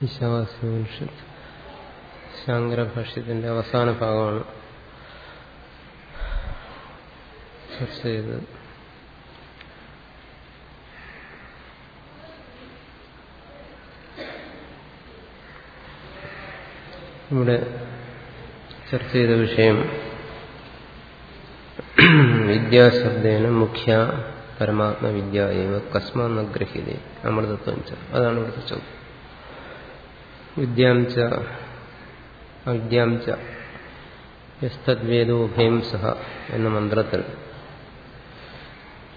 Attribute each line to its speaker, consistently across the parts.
Speaker 1: ഈശാവാസ്യോപനിഷത്ത് ശാങ്കരഭാഷ്യത്തിന്റെ അവസാന ഭാഗമാണ് ചർച്ച ചെയ്തത് ഇവിടെ ചർച്ച ചെയ്ത വിഷയം വിദ്യാശബ്ദേന മുഖ്യ പരമാത്മവിദ്യ ഏവ കസ്മാന്ന ഗ്രഹ്യത അമൃതത്വം അതാണ് ഇവിടുത്തെ ചോദ്യം. വിദ്യാം സഹ എന്ന മന്ത്രത്തിൽ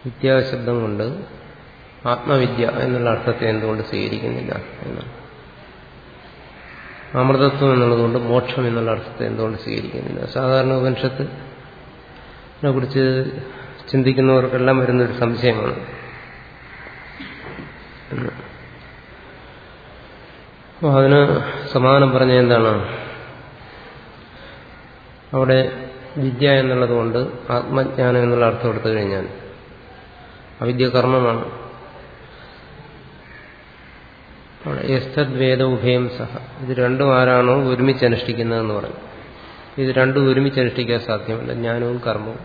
Speaker 1: വിദ്യാശബ്ദം കൊണ്ട് ആത്മവിദ്യ എന്നുള്ള അർത്ഥത്തെ എന്തുകൊണ്ട് സ്വീകരിക്കുന്നില്ല എന്നാണ് അമൃതത്വം എന്നുള്ളതുകൊണ്ട് മോക്ഷം എന്നുള്ള അർത്ഥത്തെ എന്തുകൊണ്ട് സ്വീകരിക്കുന്നില്ല. സാധാരണ ഉപനിഷത്ത് കുറിച്ച് ചിന്തിക്കുന്നവർക്കെല്ലാം വരുന്നൊരു സംശയമാണ്. അപ്പോൾ അതിന് സമാനം പറഞ്ഞ എന്താണ്? അവിടെ വിദ്യ എന്നുള്ളത് കൊണ്ട് ആത്മജ്ഞാനം എന്നുള്ള അർത്ഥം എടുത്തു കഴിഞ്ഞാൽ അവിദ്യ കർമ്മമാണ്. യസ്തദ്വേദ ഉഭയം സഹ. ഇത് രണ്ടും ആരാണോ ഒരുമിച്ച് അനുഷ്ഠിക്കുന്നതെന്ന് പറഞ്ഞു. ഇത് രണ്ടും ഒരുമിച്ച് അനുഷ്ഠിക്കാൻ സാധ്യമല്ല. ജ്ഞാനവും കർമ്മവും.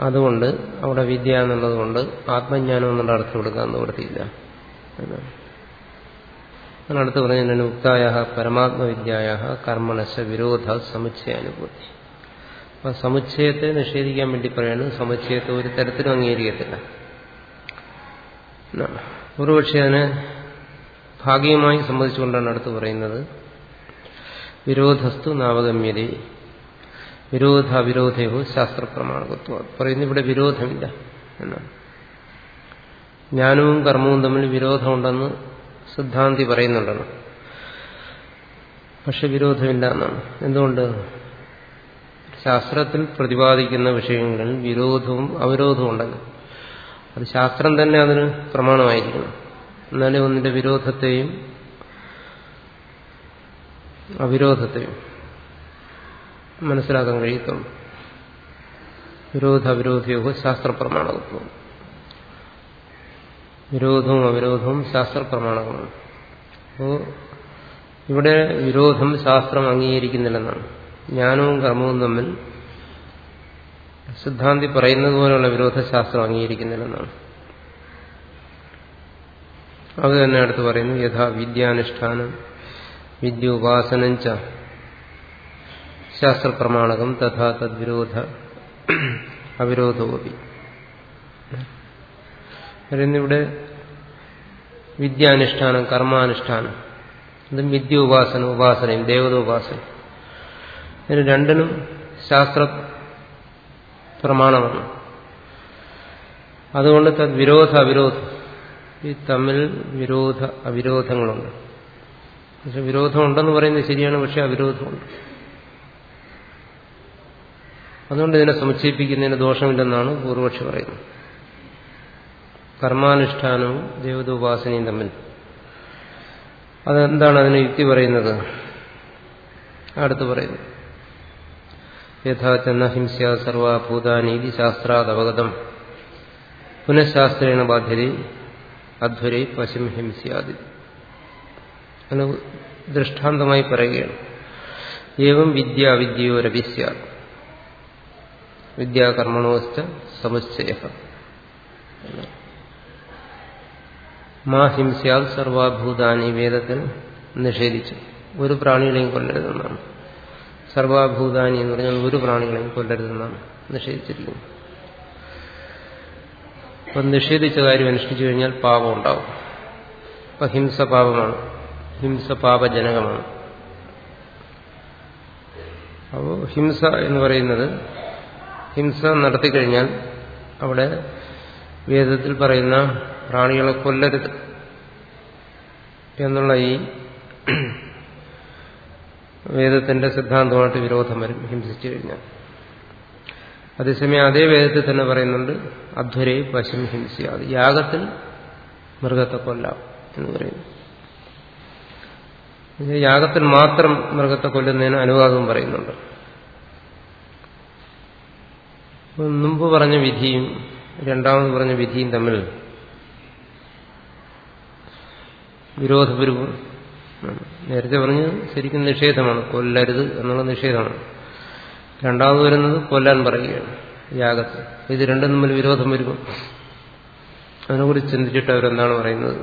Speaker 1: അതുകൊണ്ട് അവിടെ വിദ്യ എന്നുള്ളത് കൊണ്ട് ആത്മജ്ഞാനം എന്നുള്ള അർത്ഥം കൊടുക്കാൻ നിവൃത്തിയില്ല എന്നാണ് അടുത്ത് പറഞ്ഞ ഉക്തായ പരമാത്മവിദ്യായ കർമ്മണശ വിരോധ സമുച്ചയാനുഭൂതി. അപ്പൊ സമുച്ചയത്തെ നിഷേധിക്കാൻ വേണ്ടി പറയുന്നത് സമുച്ചയത്തെ ഒരു തരത്തിലും അംഗീകരിക്കത്തില്ല. ഒരുപക്ഷെ അതിനെ ഭാഗികമായി സംബന്ധിച്ചുകൊണ്ടാണ് അടുത്ത് പറയുന്നത്. വിരോധസ്തു നാവഗമ്യത വിരോധ അവിരോധയോ ശാസ്ത്രപ്രമാണകത്വം പറയുന്നു ഇവിടെ വിരോധമില്ല എന്നാണ്. ജ്ഞാനവും കർമ്മവും തമ്മിൽ വിരോധമുണ്ടെന്ന് സിദ്ധാന്തി പറയുന്നുണ്ടെന്ന്. പക്ഷെ വിരോധമില്ല എന്നാണ്. എന്തുകൊണ്ട്? ശാസ്ത്രത്തിൽ പ്രതിപാദിക്കുന്ന വിഷയങ്ങളിൽ വിരോധവും അവരോധവും ഉണ്ടല്ലോ. അത് ശാസ്ത്രം തന്നെ അതിന് പ്രമാണമായിരിക്കണം. എന്നാലേ ഒന്നിന്റെ വിരോധത്തെയും അവിരോധത്തെയും മനസ്സിലാക്കാൻ കഴിയത്തുള്ളൂ. വിരോധ അവിരോധയോഗ ശാസ്ത്രപ്രമാണകത്വം വിരോധവും അവിരോധവും ശാസ്ത്രപ്രമാണകമാണ് അപ്പോൾ ഇവിടെ വിരോധം ശാസ്ത്രം അംഗീകരിക്കുന്നില്ലെന്നാണ്. ജ്ഞാനവും കർമ്മവും തമ്മിൽ സിദ്ധാന്തി പറയുന്നത് പോലെയുള്ള വിരോധശാസ്ത്രം അംഗീകരിക്കുന്നില്ലെന്നാണ്. അത് തന്നെ അടുത്ത് പറയുന്നു യഥാ വിദ്യാനുഷ്ഠാനം വിദ്യോപാസനം ച ശാസ്ത്രപ്രമാണകം തഥാ തദ്വിരോധ അവിരോധവും പറയുന്നിവിടെ വിദ്യാനുഷ്ഠാനം കർമാനുഷ്ഠാനം. ഇതും വിദ്യ ഉപാസന ഉപാസനയും ദേവത ഉപാസന ഇതിന് രണ്ടിനും ശാസ്ത്ര പ്രമാണമാണ്. അതുകൊണ്ട് തദ് വിരോധ അവിരോധം. ഈ തമ്മിൽ വിരോധ അവിരോധങ്ങളുണ്ട്. പക്ഷെ വിരോധമുണ്ടെന്ന് പറയുന്നത് ശരിയാണ് പക്ഷെ അവിരോധമുണ്ട്. അതുകൊണ്ട് ഇതിനെ സമുച്ചയിപ്പിക്കുന്നതിന് ദോഷമില്ലെന്നാണ് പൂർവക്ഷി പറയുന്നത്. കർമാനുഷ്ഠാനവും ദേവതോപാസനയും തമ്മിൽ. അതെന്താണ് അതിന് യുക്തി പറയുന്നത്? അടുത്ത് പറയുന്നു. യഥാചന്ന ഹിംസ്യ സർവഭൂതാനീതി ശാസ്ത്രാദവഗതം പുനഃശാസ്ത്രേണ ബാധ്യത അധ്വരെ പശും ഹിംസ്യാദി. ദൃഷ്ടാന്തമായി പറയുകയാണ്. ഏവം വിദ്യ വിദ്യയോരഭിസ്യ വിദ്യാകർമ്മണോശ്ച സമുച്ചയ മാ ഹിംസ്യാൽ സർവഭൂതാനി വേദത്തിൽ നിഷേധിച്ചു. ഒരു പ്രാണികളെയും കൊല്ലരുതെന്നാണ് സർവഭൂതാനി എന്ന് പറഞ്ഞാൽ ഒരു പ്രാണികളെയും കൊല്ലരുതെന്നാണ് നിഷേധിച്ചിരിക്കുന്നത്. അപ്പം നിഷേധിച്ച കാര്യം അനുഷ്ഠിച്ചു കഴിഞ്ഞാൽ പാപം ഉണ്ടാവും. അപ്പൊ ഹിംസ പാപമാണ്. ഹിംസ പാപജനകമാണ്. അപ്പോൾ ഹിംസ എന്ന് പറയുന്നത് ഹിംസ നടത്തിക്കഴിഞ്ഞാൽ അവിടെ വേദത്തിൽ പറയുന്ന പ്രാണികളെ കൊല്ലരുത് എന്നുള്ള ഈ വേദത്തിന്റെ സിദ്ധാന്തമായിട്ട് വിരോധം വരും ഹിംസിച്ചു കഴിഞ്ഞാൽ. അതേസമയം അതേ വേദത്തിൽ തന്നെ പറയുന്നുണ്ട് അധ്വരെ പശും ഹിംസ്യ അത് യാഗത്തിൽ മൃഗത്തെ കൊല്ലാം എന്ന് പറയുന്നു. യാഗത്തിൽ മാത്രം മൃഗത്തെ കൊല്ലുന്നതിന് അനുവാദവും പറയുന്നുണ്ട്. മുമ്പ് പറഞ്ഞ വിധിയും രണ്ടാമത് പറഞ്ഞ വിധിയും തമ്മിൽ വിരോധപൂർവം നേരത്തെ പറഞ്ഞു ശരിക്കും നിഷേധമാണ്. കൊല്ലരുത് എന്നുള്ള നിഷേധമാണ്. രണ്ടാമത് വരുന്നത് കൊല്ലാൻ പറയുകയാണ് യാഗത്തിൽ ഇത് രണ്ടും തമ്മിൽ വിരോധം വരുമ്പോൾ അതിനെക്കുറിച്ച് ചിന്തിച്ചിട്ട് അവരെന്താണ് പറയുന്നത്?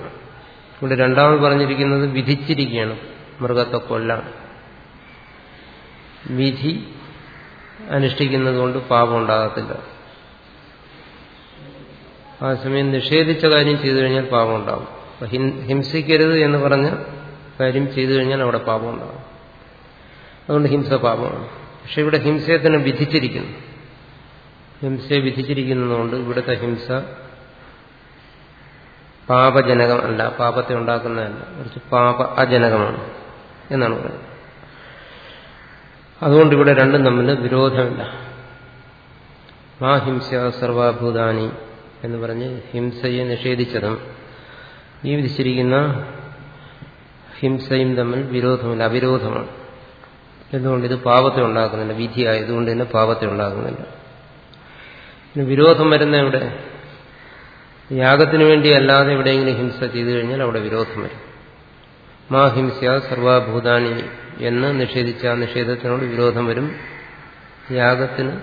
Speaker 1: ഇവിടെ രണ്ടാമത് പറഞ്ഞിരിക്കുന്നത് വിധിച്ചിരിക്കുകയാണ്. മൃഗത്തെ കൊല്ലാൻ. വിധി അനുഷ്ഠിക്കുന്നത് കൊണ്ട് പാപം ഉണ്ടാകത്തില്ല. ആ സമയം നിഷേധിച്ച കാര്യം ചെയ്തു കഴിഞ്ഞാൽ പാപം ഉണ്ടാകും. ഹിംസിക്കരുത് എന്ന് പറഞ്ഞ കാര്യം ചെയ്തു കഴിഞ്ഞാൽ അവിടെ പാപം ഉണ്ടാകും. അതുകൊണ്ട് ഹിംസ പാപമാണ്. പക്ഷെ ഇവിടെ ഹിംസയെ തന്നെ വിധിച്ചിരിക്കുന്നു. ഹിംസയെ വിധിച്ചിരിക്കുന്നതുകൊണ്ട് ഇവിടുത്തെ ഹിംസ പാപജനകമല്ല പാപത്തെ ഉണ്ടാക്കുന്നതല്ല. കുറച്ച് പാപ അജനകമാണ് എന്നാണ് പറയുന്നത്. അതുകൊണ്ട് ഇവിടെ രണ്ടും തമ്മിൽ വിരോധമില്ല. ആ ഹിംസ സർവാഭൂതാനി എന്ന് പറഞ്ഞ് ഹിംസയെ നിഷേധിച്ചതും ഈ വിധിച്ചിരിക്കുന്ന ഹിംസയും തമ്മിൽ വിരോധമില്ല അവിരോധമാണ്. എന്തുകൊണ്ട്? ഇത് പാപത്തെ ഉണ്ടാക്കുന്നില്ല. വിധിയായതുകൊണ്ട് തന്നെ പാപത്തെ ഉണ്ടാക്കുന്നില്ല. പിന്നെ വിരോധം വരുന്ന ഇവിടെ യാഗത്തിനു വേണ്ടി അല്ലാതെ എവിടെയെങ്കിലും ഹിംസ ചെയ്തു കഴിഞ്ഞാൽ അവിടെ വിരോധം വരും. മാ ഹിംസ സർവാഭൂതാനി എന്ന് നിഷേധിച്ച ആ നിഷേധത്തിനോട് വിരോധം വരും. യാഗത്തിന്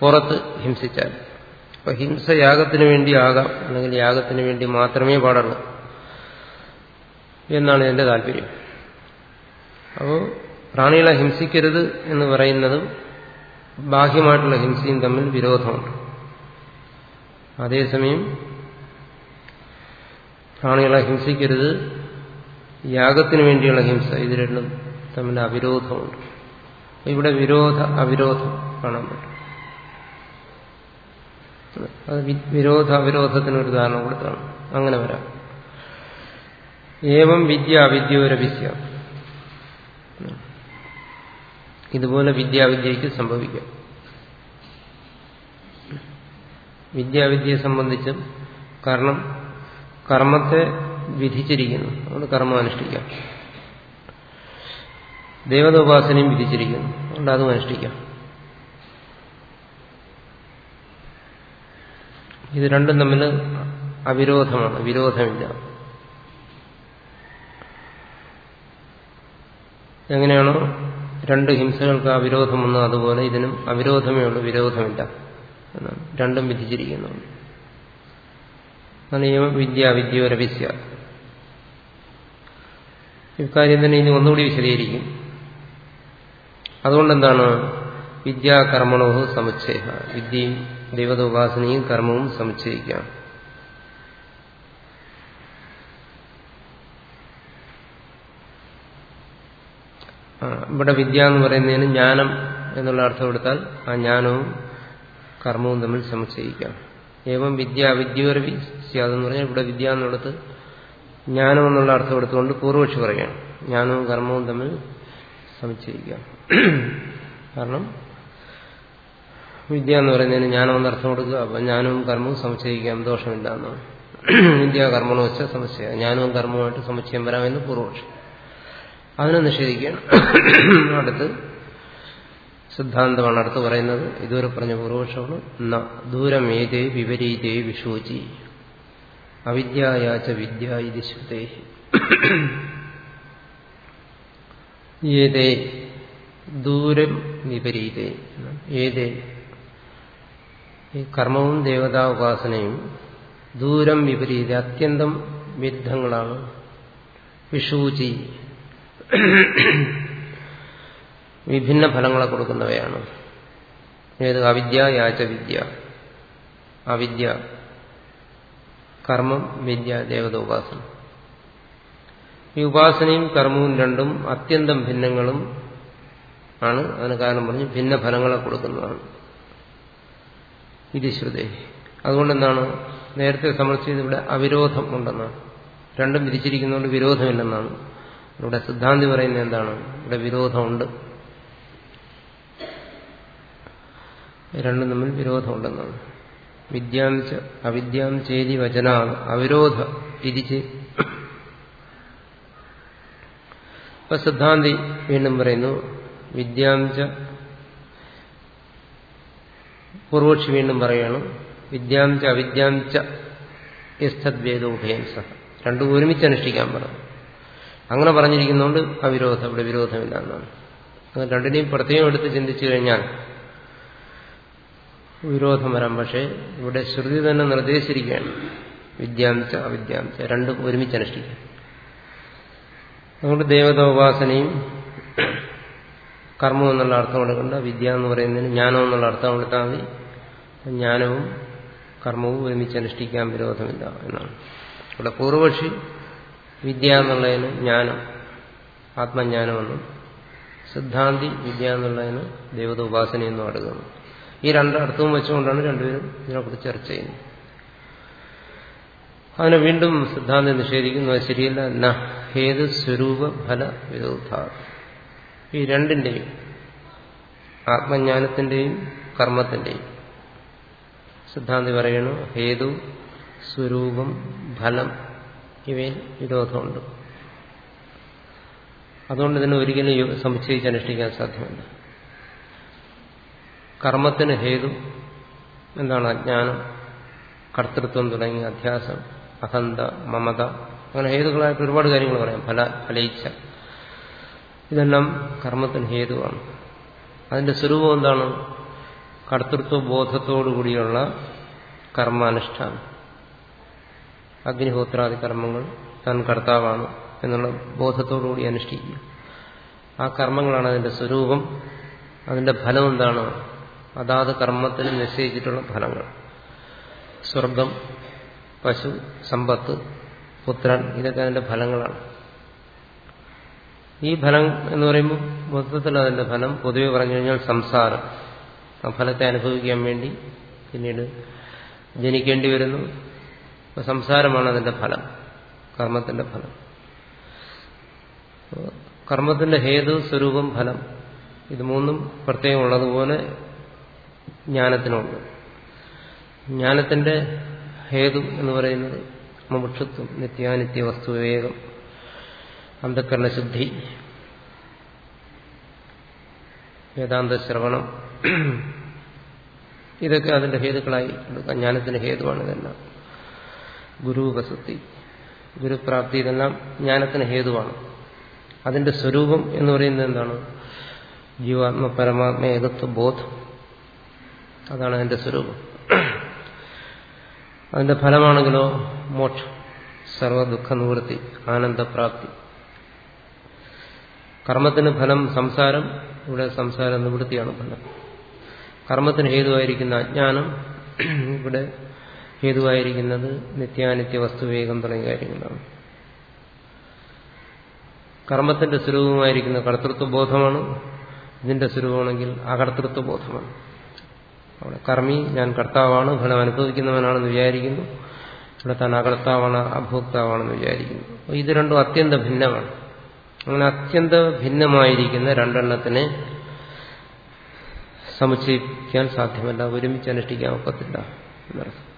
Speaker 1: പുറത്ത് ഹിംസിച്ചാൽ. അപ്പൊ ഹിംസ യാഗത്തിന് വേണ്ടി ആകാം. അല്ലെങ്കിൽ യാഗത്തിന് വേണ്ടി മാത്രമേ പാടുള്ളൂ. എന്നാണ് എന്റെ താല്പര്യം. അപ്പോൾ പ്രാണികളെ ഹിംസിക്കരുത് എന്ന് പറയുന്നതും ബാഹ്യമായിട്ടുള്ള ഹിംസയും തമ്മിൽ വിരോധമുണ്ട്. അതേസമയം പ്രാണികളെ ഹിംസിക്കരുത് യാഗത്തിനു വേണ്ടിയുള്ള ഹിംസ ഇത് രണ്ടും തമ്മിൽ അവിരോധമുണ്ട്. ഇവിടെ വിരോധ അവിരോധം കാണാൻ പറ്റും. അത് വിരോധ അവിരോധത്തിനൊരു ഉദാഹരണം കൊടുത്താണ്. അങ്ങനെ വരാം. ഏവം വിദ്യ അവിദ്യോരവിദ്യ. ഇതുപോലെ വിദ്യാവിദ്യയ്ക്ക് സംഭവിക്കാം. വിദ്യാവിദ്യയെ സംബന്ധിച്ചും കാരണം കർമ്മത്തെ വിധിച്ചിരിക്കുന്നു. അതുകൊണ്ട് കർമ്മം അനുഷ്ഠിക്കാം. ദേവതോപാസനയും വിധിച്ചിരിക്കുന്നു. അതുകൊണ്ട് അതും അനുഷ്ഠിക്കാം. ഇത് രണ്ടും തമ്മിൽ അവിരോധമാണ്. വിരോധമില്ല. എങ്ങനെയാണോ രണ്ട് ഹിംസകൾക്ക് അവിരോധം അതുപോലെ ഇതിനും അവിരോധമേ ഉള്ളൂ വിരോധമില്ല എന്നാണ്. രണ്ടും വിധിച്ചിരിക്കുന്നുണ്ട് വിദ്യ വിദ്യ വിദ്യോരവിദ്യ ഇക്കാര്യം തന്നെ ഇനി ഒന്നുകൂടി വിശദീകരിക്കും. അതുകൊണ്ടെന്താണ് വിദ്യാകർമ്മണോ സമുച്ചയ വിദ്യയും ദൈവത ഉപാസനയും കർമ്മവും സമുച്ചയിക്കാം ഇവിടെ വിദ്യ എന്ന് പറയുന്നതിന് ജ്ഞാനം എന്നുള്ള അർത്ഥം എടുത്താൽ ആ ജ്ഞാനവും കർമ്മവും തമ്മിൽ സമുച്ചയിക്കാം ഏവം വിദ്യ വിദ്യോരവി സ്യാതെന്ന് പറഞ്ഞാൽ ഇവിടെ വിദ്യ എന്നുള്ളത് ജ്ഞാനം എന്നുള്ള അർത്ഥം എടുത്തുകൊണ്ട് പൂർവക്ഷി പറയാം ജ്ഞാനവും കർമ്മവും തമ്മിൽ സമുച്ചയിക്കാം കാരണം വിദ്യ എന്ന് പറയുന്നതിന് ജ്ഞാനം എന്ന് അർത്ഥം കൊടുക്കുക അപ്പൊ ജ്ഞാനവും കർമ്മവും സമുച്ചയിക്കാം ദോഷമില്ല എന്നാണ്. വിദ്യ കർമ്മണോ വെച്ചാൽ സമുച്ചയം ജ്ഞാനവും കർമ്മവുമായിട്ട് സംശയം വരാമെന്ന് പൂർവക്ഷി അതിനെ നിഷേധിക്കുകയാണ്. അടുത്ത് സിദ്ധാന്തമാണ് അടുത്ത് പറയുന്നത്. ഇതുവരെ പറഞ്ഞ പൂർവക്ഷമാണ് ദൂരം ഏതേ വിപരീതേ വിശോചി. അവിദ്യയാച്ച വിദ്യ ഇത് ശ്രുതേ. ഏതേ ദൂരം വിപരീതേ. ഏതേ ഈ കർമ്മവും ദേവതാ ഉപാസനയും ദൂരം വിപരീത അത്യന്തം വിരുദ്ധങ്ങളാണ് വിഷൂചി വിഭിന്ന ഫലങ്ങളെ കൊടുക്കുന്നവയാണ്. ഏത് അവിദ്യ യാച വിദ്യ. അവിദ്യ കർമ്മം വിദ്യ ദേവത ഉപാസന. ഈ ഉപാസനയും കർമ്മവും രണ്ടും അത്യന്തം ഭിന്നങ്ങളും ആണ്. അതിന് കാരണം പറഞ്ഞ് ഭിന്ന ഫലങ്ങളെ കൊടുക്കുന്നതാണ്. ഇത് ശ്രുതേ. അതുകൊണ്ടെന്താണ്? നേരത്തെ സമർപ്പിച്ചത് ഇവിടെ അവിരോധം ഉണ്ടെന്നാണ്. രണ്ടും വിരിച്ചിരിക്കുന്നതുകൊണ്ട് വിരോധമില്ലെന്നാണ്. ഇവിടെ സിദ്ധാന്തി പറയുന്നത് എന്താണ്? ഇവിടെ വിരോധമുണ്ട്. രണ്ടും തമ്മിൽ വിരോധമുണ്ടെന്നാണ്. വിദ്യാം അവിദ്യാം ചേരി വചന അവിരോധ തിരിച്ച്. ഇപ്പൊ സിദ്ധാന്തി വീണ്ടും പറയുന്നു വിദ്യാം പൂർവക്ഷി വീണ്ടും പറയാണ് വിദ്യാം ച അവിദ്യാം ച സഹ. രണ്ടും ഒരുമിച്ച് അനുഷ്ഠിക്കാൻ പറഞ്ഞു. അങ്ങനെ പറഞ്ഞിരിക്കുന്നതുകൊണ്ട് വിരോധം ഇവിടെ വിരോധമില്ല എന്നാണ് അത് രണ്ടിനെയും പ്രത്യേകം എടുത്ത് ചിന്തിച്ചു കഴിഞ്ഞാൽ വിരോധം വരാം. പക്ഷേ ഇവിടെ ശ്രുതി തന്നെ നിർദ്ദേശിച്ചിരിക്കുകയാണ്. വിദ്യാംശ അവിദ്യാംശ രണ്ടും ഒരുമിച്ച് അനുഷ്ഠിക്കാം. അതുകൊണ്ട് ദേവത ഉപാസനയും കർമ്മം എന്നുള്ള അർത്ഥം കൊടുക്കണ്ട വിദ്യ എന്ന് പറയുന്നതിന് ജ്ഞാനം എന്നുള്ള അർത്ഥം കൊടുത്താൽ മതി. ജ്ഞാനവും കർമ്മവും ഒരുമിച്ച് അനുഷ്ഠിക്കാൻ വിരോധമില്ല എന്നാണ്. ഇവിടെ പൂർവപക്ഷി വിദ്യ എന്നുള്ളതിന് ജ്ഞാനം ആത്മജ്ഞാനമെന്നും സിദ്ധാന്തി വിദ്യ എന്നുള്ളതിന് ദേവത ഉപാസനയെന്നും അടുക്കുന്നു. ഈ രണ്ടർത്ഥവും വെച്ചുകൊണ്ടാണ് രണ്ടുപേരും ഇതിനെക്കുറിച്ച് ചർച്ച ചെയ്യുന്നത്. അതിനെ വീണ്ടും സിദ്ധാന്തം നിഷേധിക്കുന്നു അത് ശരിയല്ല. ന ഹേതു സ്വരൂപ ഫല വിരോധ. ഈ രണ്ടിന്റെയും ആത്മജ്ഞാനത്തിന്റെയും കർമ്മത്തിന്റെയും സിദ്ധാന്തി പറയണു ഹേതു സ്വരൂപം ഫലം ഇവയിൽ വിരോധമുണ്ട്. അതുകൊണ്ട് ഇതിനെ ഒരിക്കലും സമുച്ചയിച്ച് അനുഷ്ഠിക്കാൻ സാധ്യമല്ല. കർമ്മത്തിന് ഹേതു എന്താണ് അജ്ഞാനം കർത്തൃത്വം തുടങ്ങിയ അധ്യാസം അഹന്ത മമത അങ്ങനെ ഹേതുക്കളായിട്ട് ഒരുപാട് കാര്യങ്ങൾ പറയാം. ഫല ഫലയിച്ച ഇതെല്ലാം കർമ്മത്തിന് ഹേതുവാണ്. അതിന്റെ സ്വരൂപം എന്താണ്? കർത്തൃത്വ ബോധത്തോടുകൂടിയുള്ള കർമാനുഷ്ഠാനം. അഗ്നിഹോത്രാദി കർമ്മങ്ങൾ താൻ കർത്താവാണ് എന്നുള്ള ബോധത്തോടുകൂടി അനുഷ്ഠിക്കുക. ആ കർമ്മങ്ങളാണ് അതിന്റെ സ്വരൂപം. അതിന്റെ ഫലം എന്താണ്? അതാത് കർമ്മത്തിന് നിശ്ചയിച്ചിട്ടുള്ള ഫലങ്ങൾ. സ്വർഗം പശു സമ്പത്ത് പുത്രൻ ഇതൊക്കെ അതിന്റെ ഫലങ്ങളാണ്. ഈ ഫലം എന്ന് പറയുമ്പോൾ മൊത്തത്തിൽ അതിന്റെ ഫലം പൊതുവെ പറഞ്ഞു കഴിഞ്ഞാൽ സംസാരം. ആ ഫലത്തെ അനുഭവിക്കാൻ വേണ്ടി പിന്നീട് ജനിക്കേണ്ടി വരുന്നു. സംസാരമാണ് അതിന്റെ ഫലം കർമ്മത്തിന്റെ ഫലം. കർമ്മത്തിന്റെ ഹേതു സ്വരൂപം ഫലം. ഇത് മൂന്നും പ്രത്യേകം ഉള്ളതുപോലെ ജ്ഞാനത്തിനുണ്ട്. ജ്ഞാനത്തിന്റെ ഹേതു എന്ന് പറയുന്നത് മുമുക്ഷത്വം നിത്യാനിത്യ വസ്തുവിവേകം വിവേകം അന്ധക്കരണശുദ്ധി വേദാന്ത ശ്രവണം. ഇതൊക്കെ അതിന്റെ ഹേതുക്കളായി എടുക്കാം ജ്ഞാനത്തിന്റെ ഹേതുവാണ് ഇതെല്ലാം. ഗുരുപസക്തി ഗുരുപ്രാപ്തി ഇതെല്ലാം ജ്ഞാനത്തിന് ഹേതുവാണ്. അതിന്റെ സ്വരൂപം എന്ന് പറയുന്നത് എന്താണ്? ജീവാത്മ പരമാത്മ ഏകത്വ ബോധം. അതാണ് അതിന്റെ സ്വരൂപം. അതിന്റെ ഫലമാണെങ്കിലോ മോക്ഷം സർവ ദുഃഖ നിവൃത്തി ആനന്ദപ്രാപ്തി. കർമ്മത്തിന് ഫലം സംസാരം ഇവിടെ സംസാര നിവൃത്തിയാണ് ഫലം. കർമ്മത്തിന് ഹേതുവായിരിക്കുന്ന അജ്ഞാനം ഇവിടെ ഹേതുവായിരിക്കുന്നത് നിത്യാനിത്യ വസ്തുവേഗം തുടങ്ങിയ കാര്യങ്ങളാണ്. കർമ്മത്തിന്റെ സ്വരൂപമായിരിക്കുന്ന കർത്തൃത്വ ബോധമാണ് ഇതിന്റെ സ്വരൂപമാണെങ്കിൽ അകർത്തൃത്വ ബോധമാണ് അവിടെ കർമ്മി ഞാൻ കർത്താവാണ് ഫലം അനുഭവിക്കുന്നവനാണെന്ന് വിചാരിക്കുന്നു. ഇവിടെ താൻ അകർത്താവാണ് അഭോക്താവാണെന്ന് വിചാരിക്കുന്നു. അപ്പോൾ ഇത് രണ്ടും അത്യന്ത ഭിന്നമാണ്. അങ്ങനെ അത്യന്ത ഭിന്നമായിരിക്കുന്ന രണ്ടെണ്ണത്തിനെ സമുച്ചയിപ്പിക്കാൻ സാധ്യമല്ല ഒരുമിച്ച് അനുഷ്ഠിക്കാൻ ഒക്കത്തില്ല എന്നർത്ഥം.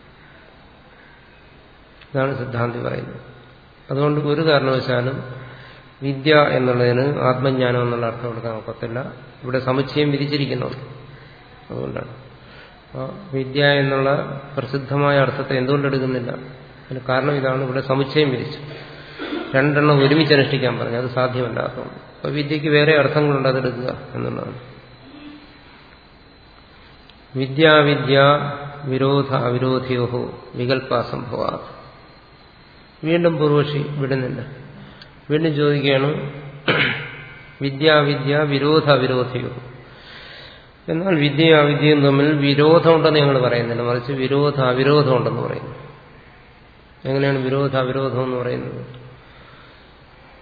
Speaker 1: ഇതാണ് സിദ്ധാന്തി പറയുന്നത്. അതുകൊണ്ട് ഒരു കാരണവശാലും വിദ്യ എന്നുള്ളതിന് ആത്മജ്ഞാനം എന്നുള്ള അർത്ഥം കൊടുക്കാൻ ഒക്കത്തില്ല ഇവിടെ സമുച്ചയം വിധിച്ചിരിക്കുന്നുണ്ട് അതുകൊണ്ടാണ്. വിദ്യ എന്നുള്ള പ്രസിദ്ധമായ അർത്ഥത്തെ എന്തുകൊണ്ട് എടുക്കുന്നില്ല? അതിന് കാരണം ഇതാണ്. ഇവിടെ സമുച്ചയം വിധിച്ചു. രണ്ടെണ്ണം ഒരുമിച്ച് അനുഷ്ഠിക്കാൻ പറഞ്ഞു. അത് സാധ്യമല്ലാത്തതുകൊണ്ട്. അപ്പൊ വിദ്യക്ക് വേറെ അർത്ഥങ്ങളുണ്ട് അതെടുക്കുക എന്നുള്ളതാണ്. വിദ്യാവിദ്യ വിരോധ അവിരോധിയോഹോ വികല്പാസംഭവ വീണ്ടും പൂർവക്ഷി വിടുന്നില്ല. വീണ്ടും ചോദിക്കുകയാണ് വിദ്യാവിദ്യ വിരോധ വിരോധിയോ? എന്നാൽ വിദ്യയും അവിദ്യയും തമ്മിൽ വിരോധമുണ്ടെന്ന് ഞങ്ങൾ പറയുന്നില്ല. മറിച്ച് വിരോധ അവിരോധമുണ്ടെന്ന് പറയുന്നു. എങ്ങനെയാണ് വിരോധ അവിരോധം എന്ന് പറയുന്നത്?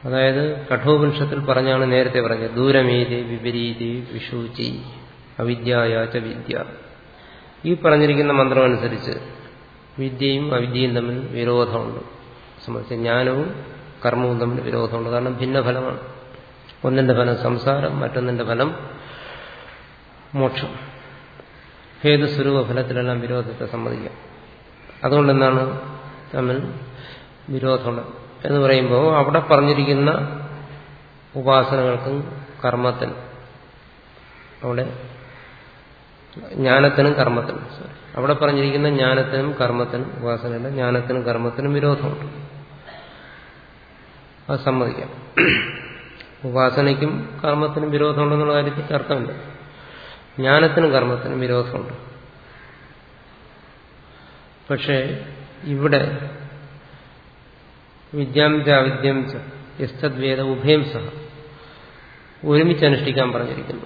Speaker 1: അതായത് കഠോപനിഷത്തിൽ പറഞ്ഞാണ് നേരത്തെ പറഞ്ഞത് ദൂരമേതി വിപരീതി വിഷൂചി അവിദ്യായാച്ച വിദ്യ. ഈ പറഞ്ഞിരിക്കുന്ന മന്ത്രമനുസരിച്ച് വിദ്യയും അവിദ്യയും തമ്മിൽ വിരോധമുണ്ട്. സംബന്ധിച്ച് ജ്ഞാനവും കർമ്മവും തമ്മിൽ വിരോധമുണ്ട്. കാരണം ഭിന്നഫലമാണ്. ഒന്നിന്റെ ഫലം സംസാരം മറ്റൊന്നിന്റെ ഫലം മോക്ഷം. ഹേതുസ്വരൂപ ഫലത്തിലെല്ലാം വിരോധത്തെ സമ്മതിക്കാം അതുകൊണ്ടെന്താണ് തമ്മിൽ വിരോധമുണ്ട് എന്ന് പറയുമ്പോൾ അവിടെ പറഞ്ഞിരിക്കുന്ന ഉപാസനകൾക്കും കർമ്മത്തിനും അവിടെ ജ്ഞാനത്തിനും കർമ്മത്തിനും അവിടെ പറഞ്ഞിരിക്കുന്ന ജ്ഞാനത്തിനും കർമ്മത്തിനും ഉപാസനയുടെ ജ്ഞാനത്തിനും കർമ്മത്തിനും വിരോധമുണ്ട്. അത് സമ്മതിക്കാം. ഉപാസനയ്ക്കും കർമ്മത്തിനും വിരോധമുണ്ടെന്നുള്ള കാര്യത്തിൽ തർക്കമില്ല ജ്ഞാനത്തിനും കർമ്മത്തിനും വിരോധമുണ്ട്. പക്ഷേ ഇവിടെ വിദ്യാം ച ച യസ്തദ്വേദ ഉഭയം സഹ ഒരുമിച്ച് അനുഷ്ഠിക്കാൻ പറഞ്ഞിരിക്കുന്നു.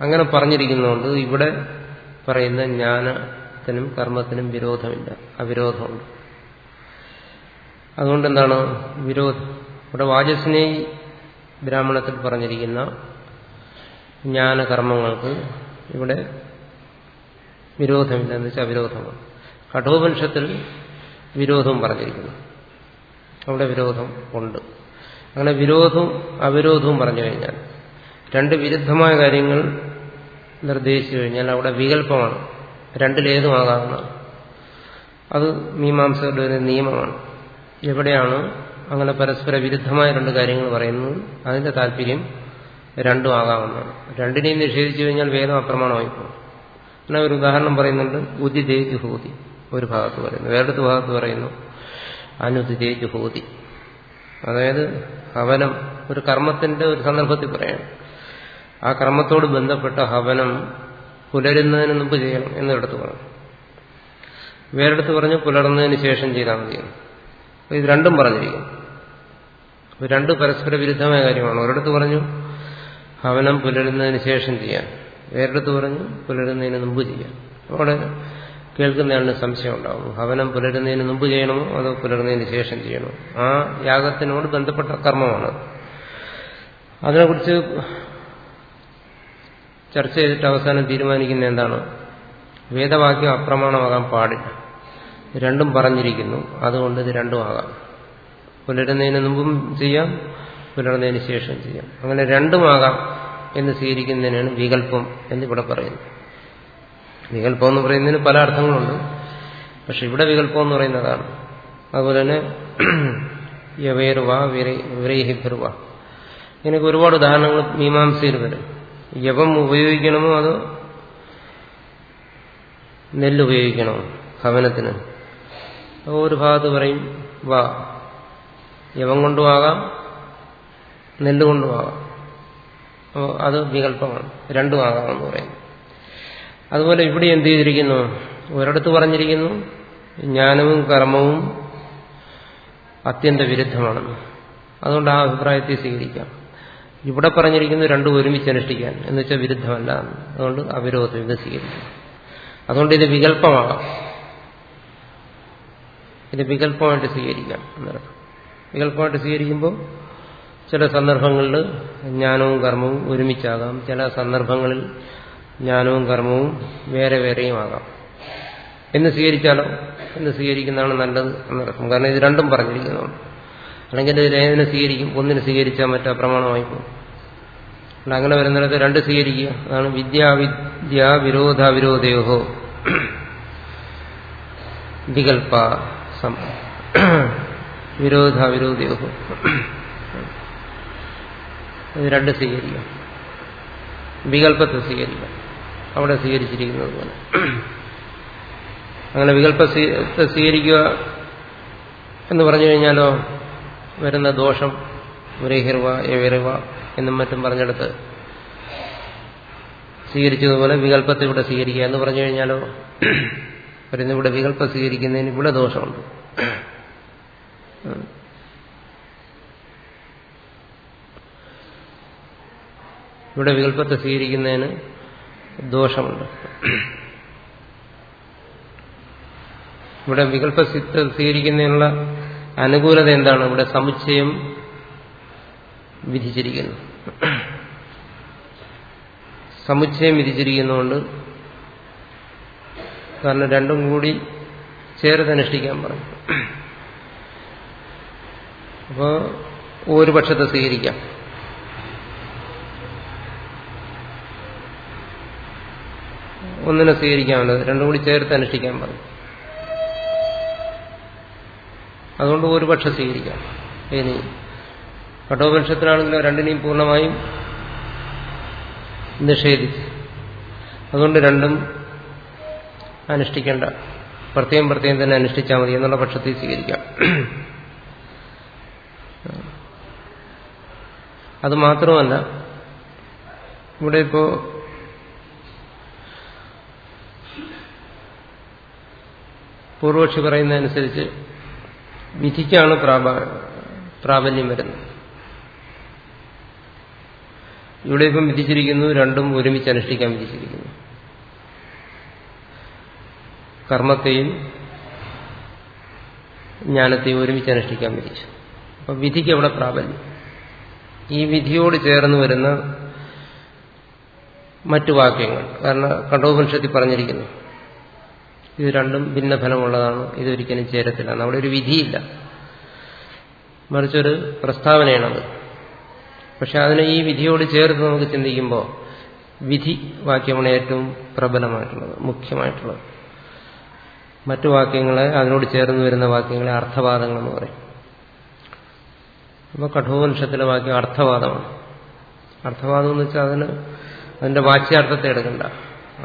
Speaker 1: അങ്ങനെ പറഞ്ഞിരിക്കുന്നതുകൊണ്ട് ഇവിടെ പറയുന്ന ജ്ഞാനത്തിനും കർമ്മത്തിനും വിരോധമില്ല അവിരോധമുണ്ട്. അതുകൊണ്ട് എന്താണ് വിരോധം? ഇവിടെ വാചസ്നേഹി ബ്രാഹ്മണത്തിൽ പറഞ്ഞിരിക്കുന്ന ജ്ഞാനകർമ്മങ്ങൾക്ക് ഇവിടെ വിരോധമില്ല. എന്ന് വെച്ചാൽ അവിരോധമാണ് കഠോപനിഷത്തിൽ വിരോധം പറഞ്ഞിരിക്കുന്നു. അവിടെ വിരോധം ഉണ്ട്. അങ്ങനെ വിരോധവും അവിരോധവും പറഞ്ഞു കഴിഞ്ഞാൽ രണ്ട് വിരുദ്ധമായ കാര്യങ്ങൾ നിർദ്ദേശിച്ചു കഴിഞ്ഞാൽ അവിടെ വികല്പമാണ് രണ്ടിലേതുമാകാവുന്ന അത് മീമാംസകളുടെ ഒരു നിയമമാണ്. എവിടെയാണ് അങ്ങനെ പരസ്പര വിരുദ്ധമായ രണ്ട് കാര്യങ്ങൾ പറയുന്നത് അതിന്റെ താല്പര്യം രണ്ടും ആകാവുന്നതാണ്. രണ്ടിനെയും നിഷേധിച്ചു കഴിഞ്ഞാൽ വേദം അപ്രമാണമായി പോകും. എന്നാൽ ഒരു ഉദാഹരണം പറയുന്നുണ്ട് ഉദിതേ ജുഹൂതി ഒരു ഭാഗത്ത് പറയുന്നു. വേറൊരു ഭാഗത്ത് പറയുന്നു അനുദിതേ ജുഹൂതി അതായത് ഹവനം ഒരു കർമ്മത്തിന്റെ ഒരു സന്ദർഭത്തിൽ പറയണം ആ കർമ്മത്തോട് ബന്ധപ്പെട്ട ഹവനം പുലരുന്നതിന് മുമ്പ് ചെയ്യണം എന്നിടത്ത് പറഞ്ഞു. വേറെടുത്ത് പറഞ്ഞു പുലർന്നതിന് ശേഷം ചെയ്താൽ മതിയെന്ന് ഇത് രണ്ടും പറഞ്ഞിരിക്കുന്നു. അപ്പൊ രണ്ട് പരസ്പര വിരുദ്ധമായ കാര്യമാണ്. ഒരിടത്ത് പറഞ്ഞു ഹവനം പുലരുന്നതിന് ശേഷം ചെയ്യാൻ. വേറെടുത്ത് പറഞ്ഞു പുലരുന്നതിന് മുമ്പ് ചെയ്യാൻ. അവിടെ കേൾക്കുന്നയാളിന് സംശയം ഉണ്ടാവും ഹവനം പുലരുന്നതിന് മുമ്പ് ചെയ്യണമോ അതോ പുലരുന്നതിന് ശേഷം ചെയ്യണമോ ആ യാഗത്തിനോട് ബന്ധപ്പെട്ട കർമ്മമാണ്. അതിനെക്കുറിച്ച് ചർച്ച ചെയ്തിട്ട് അവസാനം തീരുമാനിക്കുന്ന എന്താണ്? വേദവാക്യം അപ്രമാണമാകാൻ പാടില്ല. രണ്ടും പറഞ്ഞിരിക്കുന്നു. അതുകൊണ്ട് ഇത് രണ്ടും ആകാം. പുലരുന്നതിന് മുമ്പും ചെയ്യാം പുലർന്നതിന് ശേഷം ചെയ്യാം. അങ്ങനെ രണ്ടുമാകാം എന്ന് സ്വീകരിക്കുന്നതിനാണ് വികല്പം എന്നിവിടെ പറയുന്നത്. വികല്പം എന്ന് പറയുന്നതിന് പല അർത്ഥങ്ങളുണ്ട്. പക്ഷെ ഇവിടെ വികല്പം എന്ന് പറയുന്നതാണ്. അതുപോലെ തന്നെ യവേർവ വിരൈഹിഭർവ ഇങ്ങനെയൊക്കെ ഒരുപാട് ഉദാഹരണങ്ങൾ മീമാംസയിൽ വരും. യവം ഉപയോഗിക്കണമോ അതോ നെല്ല് ഉപയോഗിക്കണമോ? ഭവനത്തിന്. ഒരു ഭാഗത്ത് പറയും വാ. യവം കൊണ്ടുമാകാം നെല്ല് കൊണ്ടുമാകാം അപ്പോൾ അത് വികല്പമാണ്. രണ്ടുമാകാമെന്ന് പറയുന്നു അതുപോലെ ഇവിടെ എന്ത് ചെയ്തിരിക്കുന്നു? ഒരിടത്ത് പറഞ്ഞിരിക്കുന്നു ജ്ഞാനവും കർമ്മവും അത്യന്ത വിരുദ്ധമാണെന്ന് അതുകൊണ്ട് ആ അഭിപ്രായത്തെ സ്വീകരിക്കാം. ഇവിടെ പറഞ്ഞിരിക്കുന്നു രണ്ടും ഒരുമിച്ച് അനുഷ്ഠിക്കാൻ. എന്ന് വെച്ചാൽ വിരുദ്ധമല്ല. അതുകൊണ്ട് അവിരോധം ഇത് സ്വീകരിക്കാം. അതുകൊണ്ട് ഇത് വികല്പമാകാം ഇത് വികല്പമായിട്ട് സ്വീകരിക്കാം എന്നർത്ഥം വികല്പമായിട്ട് സ്വീകരിക്കുമ്പോൾ ചില സന്ദർഭങ്ങളിൽ ജ്ഞാനവും കർമ്മവും ഒരുമിച്ചാകാം. ചില സന്ദർഭങ്ങളിൽ ജ്ഞാനവും കർമ്മവും വേറെ വേറെയും ആകാം. എന്ന് സ്വീകരിച്ചാലോ? എന്ന് സ്വീകരിക്കുന്നതാണ് നല്ലത് എന്നർത്ഥം കാരണം ഇത് രണ്ടും പറഞ്ഞിരിക്കുന്നതാണ്. അല്ലെങ്കിൽ ഏതിനെ സ്വീകരിക്കും? ഒന്നിനെ സ്വീകരിച്ചാൽ മറ്റേ പ്രമാണമായി പോകും. അല്ല അങ്ങനെ വരുന്നിടത്ത് രണ്ട് സ്വീകരിക്കുക. അതാണ് വിദ്യാവിദ്യ വിരോധാവിരോധയോഹോ. വികൽപ്പ. വിരോധാവിരോധയോഹോ ഇത് രണ്ട് സ്വീകരിക്കാം. വികല്പത്തെ സ്വീകരിക്കാം. അവിടെ സ്വീകരിച്ചിരിക്കുന്നത് പോലെ. അങ്ങനെ വികല്പത്തെ സ്വീകരിക്കുക എന്ന് പറഞ്ഞു കഴിഞ്ഞാലോ വരുന്ന ദോഷം ഉരഹിർവ എവിറുവ എന്നും മറ്റും പറഞ്ഞെടുത്ത് സ്വീകരിച്ചതുപോലെ വികല്പത്തെ ഇവിടെ സ്വീകരിക്കുക എന്ന് പറഞ്ഞു കഴിഞ്ഞാലോ പറയുന്ന ഇവിടെ വികല്പം സ്വീകരിക്കുന്നതിന് ഇവിടെ ദോഷമുണ്ട്. ഇവിടെ വികല്പത്തെ സ്വീകരിക്കുന്നതിന് ദോഷമുണ്ട്. ഇവിടെ വികല്പ സ്വീകരിക്കുന്നതിനുള്ള അനുകൂലത എന്താണ്? ഇവിടെ സമുച്ചയം വിധിച്ചിരിക്കുന്നു. സമുച്ചയം വിധിച്ചിരിക്കുന്നതുകൊണ്ട് കാരണം രണ്ടും കൂടി ചേർത്ത് അനുഷ്ഠിക്കാൻ പറഞ്ഞു. അപ്പോൾ ഒരു പക്ഷത്തെ സ്വീകരിക്കാം. ഒന്നിനെ സ്വീകരിക്കാമല്ലോ. രണ്ടും കൂടി ചേർത്ത് അനുഷ്ഠിക്കാൻ പറഞ്ഞു. അതുകൊണ്ട് ഒരു പക്ഷം സ്വീകരിക്കാം. ഇനി കഠോപനിഷത്തിലാണെങ്കിലോ രണ്ടിനെയും പൂർണമായും നിഷേധിച്ച്. അതുകൊണ്ട് രണ്ടും അനുഷ്ഠിക്കേണ്ട. പ്രത്യേകം പ്രത്യേകം തന്നെ അനുഷ്ഠിച്ചാൽ മതി എന്നുള്ള പക്ഷത്തിൽ സ്വീകരിക്കാം. അത് മാത്രമല്ല ഇവിടെ ഇപ്പോ പൂർവക്ഷി പറയുന്നതനുസരിച്ച് വിധിക്കാണ് പ്രാബല്യം വരുന്നത്. ഇവിടെ ഇപ്പം വിധിച്ചിരിക്കുന്നു രണ്ടും ഒരുമിച്ച് അനുഷ്ഠിക്കാൻ വിധിച്ചിരിക്കുന്നു. കർമ്മത്തെയും ജ്ഞാനത്തെയും ഒരുമിച്ച് അനുഷ്ഠിക്കാൻ വിധിച്ചു. അപ്പം വിധിക്ക് അവിടെ പ്രാബല്യം? ഈ വിധിയോട് ചേർന്ന് വരുന്ന മറ്റു വാക്യങ്ങൾ. കാരണം കണ്ടോപനിഷത്തിൽ പറഞ്ഞിരിക്കുന്നു ഇത് രണ്ടും ഭിന്ന ഫലമുള്ളതാണ് ഇതൊരിക്കലും ചേരത്തില്ല. അവിടെ ഒരു വിധിയില്ല. മറിച്ചൊരു പ്രസ്താവനയാണത്. പക്ഷെ അതിനെ ഈ വിധിയോട് ചേർത്ത് നമുക്ക് ചിന്തിക്കുമ്പോൾ വിധി വാക്യമാണ് ഏറ്റവും പ്രബലമായിട്ടുള്ളത് മുഖ്യമായിട്ടുള്ളത്. മറ്റു വാക്യങ്ങളെ അതിനോട് ചേർന്ന് വരുന്ന വാക്യങ്ങളെ അർത്ഥവാദങ്ങൾ എന്ന് പറയും. അപ്പോൾ കഠോപനിഷത്തിലെ വാക്യം അർത്ഥവാദമാണ്. അർത്ഥവാദം എന്ന് വെച്ചാൽ അതിന് അതിന്റെ വാച്യാർത്ഥത്തെ എടുക്കണ്ട.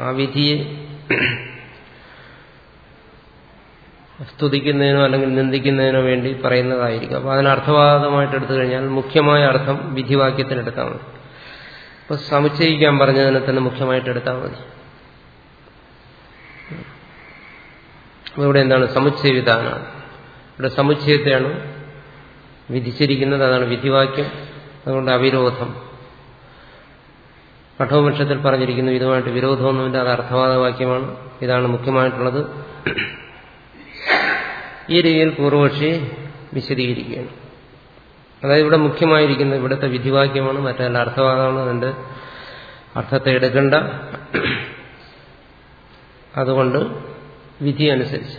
Speaker 1: ആ വിധിയെ സ്തുതിക്കുന്നതിനോ അല്ലെങ്കിൽ നിന്ദിക്കുന്നതിനോ വേണ്ടി പറയുന്നതായിരിക്കും. അപ്പോൾ അതിന് അർത്ഥവാദമായിട്ട് എടുത്തു കഴിഞ്ഞാൽ മുഖ്യമായ അർത്ഥം വിധിവാക്യത്തിനെടുത്താൽ മതി. അപ്പൊ സമുച്ചയിക്കാൻ പറഞ്ഞതിനെ തന്നെ മുഖ്യമായിട്ട് എടുത്താൽ മതി. ഇവിടെ എന്താണ്? സമുച്ചയ വിധാനമാണ് ഇവിടെ സമുച്ചയത്തെയാണ് വിധിച്ചിരിക്കുന്നത്. അതാണ് വിധിവാക്യം. അതുകൊണ്ട് അവിരോധം. കഠോപക്ഷത്തിൽ പറഞ്ഞിരിക്കുന്നു ഇതുമായിട്ട് വിരോധമൊന്നുമില്ല അത് അർത്ഥവാദ വാക്യമാണ് ഇതാണ് മുഖ്യമായിട്ടുള്ളത്. ഈ രീതിയിൽ പൂർവപക്ഷി വിശദീകരിക്കുകയാണ്. അതായത് ഇവിടെ മുഖ്യമായിരിക്കുന്നത് ഇവിടുത്തെ വിധിവാക്യമാണ് മറ്റല്ല അർത്ഥവാദമാണ്. അതിന്റെ അർത്ഥത്തെ എടുക്കേണ്ട. അതുകൊണ്ട് വിധി അനുസരിച്ച്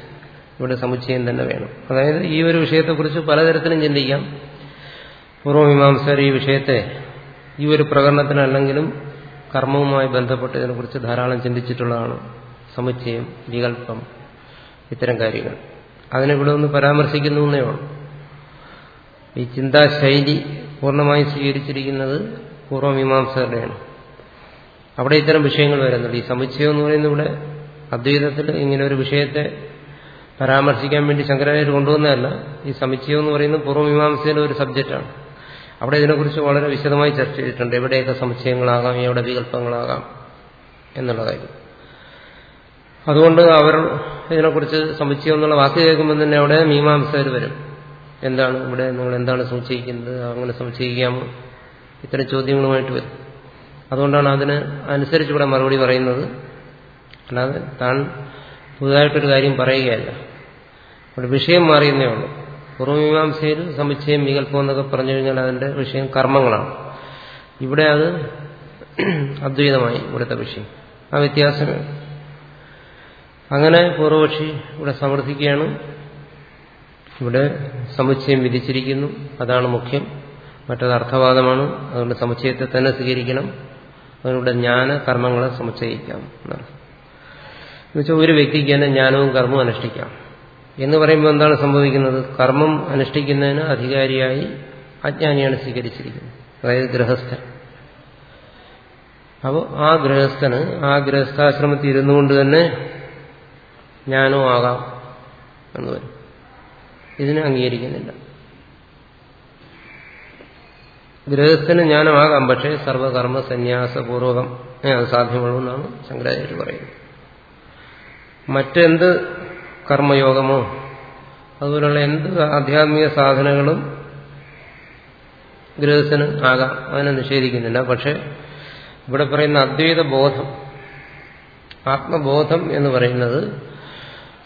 Speaker 1: ഇവിടെ സമുച്ചയം തന്നെ വേണം. അതായത് ഈ ഒരു വിഷയത്തെക്കുറിച്ച് പലതരത്തിലും ചിന്തിക്കാം. പൂർവമീമാംസർ ഈ വിഷയത്തെ ഈ ഒരു പ്രകടനത്തിനല്ലെങ്കിലും കർമ്മവുമായി ബന്ധപ്പെട്ട് ഇതിനെക്കുറിച്ച് ധാരാളം ചിന്തിച്ചിട്ടുള്ളതാണ്. സമുച്ചയം വികല്പം ഇത്തരം കാര്യങ്ങൾ. അതിനെ ഇവിടെ ഒന്ന് പരാമർശിക്കുന്നു എന്നേ ഉള്ളൂ. ഈ ചിന്താശൈലി പൂർണമായി സ്വീകരിച്ചിരിക്കുന്നത് പൂർവമീമാംസകരുടെയാണ് അവിടെ ഇത്തരം വിഷയങ്ങൾ വരുന്നുണ്ട്. ഈ സമുച്ചയം എന്ന് പറയുന്നത് ഇവിടെ അദ്വൈതത്തിൽ ഇങ്ങനെ ഒരു വിഷയത്തെ പരാമർശിക്കാൻ വേണ്ടി ശങ്കരാചാര്യ കൊണ്ടുവന്നതല്ല. ഈ സമുച്ചയം എന്ന് പറയുന്നത് പൂർവമീമാംസയിലെ ഒരു സബ്ജക്റ്റാണ്. അവിടെ ഇതിനെക്കുറിച്ച് വളരെ വിശദമായി ചർച്ച ചെയ്തിട്ടുണ്ട്. എവിടെയൊക്കെ സമുച്ചയങ്ങളാകാം എവിടെ വികല്പങ്ങളാകാം എന്നുള്ള കാര്യം അതുകൊണ്ട് അവർ ഇതിനെക്കുറിച്ച് സമുച്ചയം എന്നുള്ള വാക്ക് കേൾക്കുമ്പോൾ തന്നെ അവിടെ മീമാംസകർ വരും. എന്താണ് ഇവിടെ നിങ്ങൾ എന്താണ് സംശയിക്കുന്നത് അങ്ങനെ സംശയിക്കാമോ ഇത്തരം ചോദ്യങ്ങളുമായിട്ട് വരും. അതുകൊണ്ടാണ് അതിന് അനുസരിച്ച് ഇവിടെ മറുപടി പറയുന്നത്. അല്ലാതെ താൻ പുതുതായിട്ടൊരു കാര്യം പറയുകയല്ല. അവിടെ വിഷയം മാറിയെന്നേ ഉള്ളൂ. പൂർവമീമാംസയിൽ സമുച്ചയം വികല്പം എന്നൊക്കെ പറഞ്ഞു കഴിഞ്ഞാൽ അതിന്റെ വിഷയം കർമ്മങ്ങളാണ്. ഇവിടെ അത് അദ്വൈതമായി ഇവിടുത്തെ വിഷയം. ആ വ്യത്യാസം. അങ്ങനെ പൂർവപക്ഷി ഇവിടെ സമർത്ഥിക്കുകയാണ്. ഇവിടെ സമുച്ചയം വിധിച്ചിരിക്കുന്നു. അതാണ് മുഖ്യം. മറ്റത് അർത്ഥവാദമാണ്. അതുകൊണ്ട് സമുച്ചയത്തെ തന്നെ സ്വീകരിക്കണം. അതിലൂടെ ജ്ഞാന കർമ്മങ്ങളെ സമുച്ചയിക്കാം എന്നാണ്. എന്നുവെച്ചാൽ ഒരു വ്യക്തിക്ക് തന്നെ ജ്ഞാനവും കർമ്മവും അനുഷ്ഠിക്കാം. എന്ന് പറയുമ്പോൾ എന്താണ് സംഭവിക്കുന്നത്? കർമ്മം അനുഷ്ഠിക്കുന്നതിന് അധികാരിയായി അജ്ഞാനിയാണ് സ്വീകരിച്ചിരിക്കുന്നത്. അതായത് ഗൃഹസ്ഥൻ. അപ്പോൾ ആ ഗൃഹസ്ഥന് ആ ഗൃഹസ്ഥാശ്രമത്തിൽ ഇരുന്നു കൊണ്ട് തന്നെ ജ്ഞാനവും ആകാം എന്ന് വരും. ഇതിനെ അംഗീകരിക്കുന്നില്ല. ഗൃഹസ്ഥന് ജ്ഞാനമാകാം പക്ഷേ സർവകർമ്മ സന്യാസപൂർവകം അത് സാധ്യമുള്ളൂ എന്നാണ് ശങ്കരാചാര്യ പറയുന്നത്. മറ്റെന്ത് കർമ്മയോഗമോ? അതുപോലുള്ള എന്ത് ആധ്യാത്മിക സാധനങ്ങളും ഗൃഹസ്ഥന് ആകാം. അതിനെ നിഷേധിക്കുന്നില്ല. പക്ഷെ ഇവിടെ പറയുന്ന അദ്വൈത ബോധം ആത്മബോധം എന്ന് പറയുന്നത്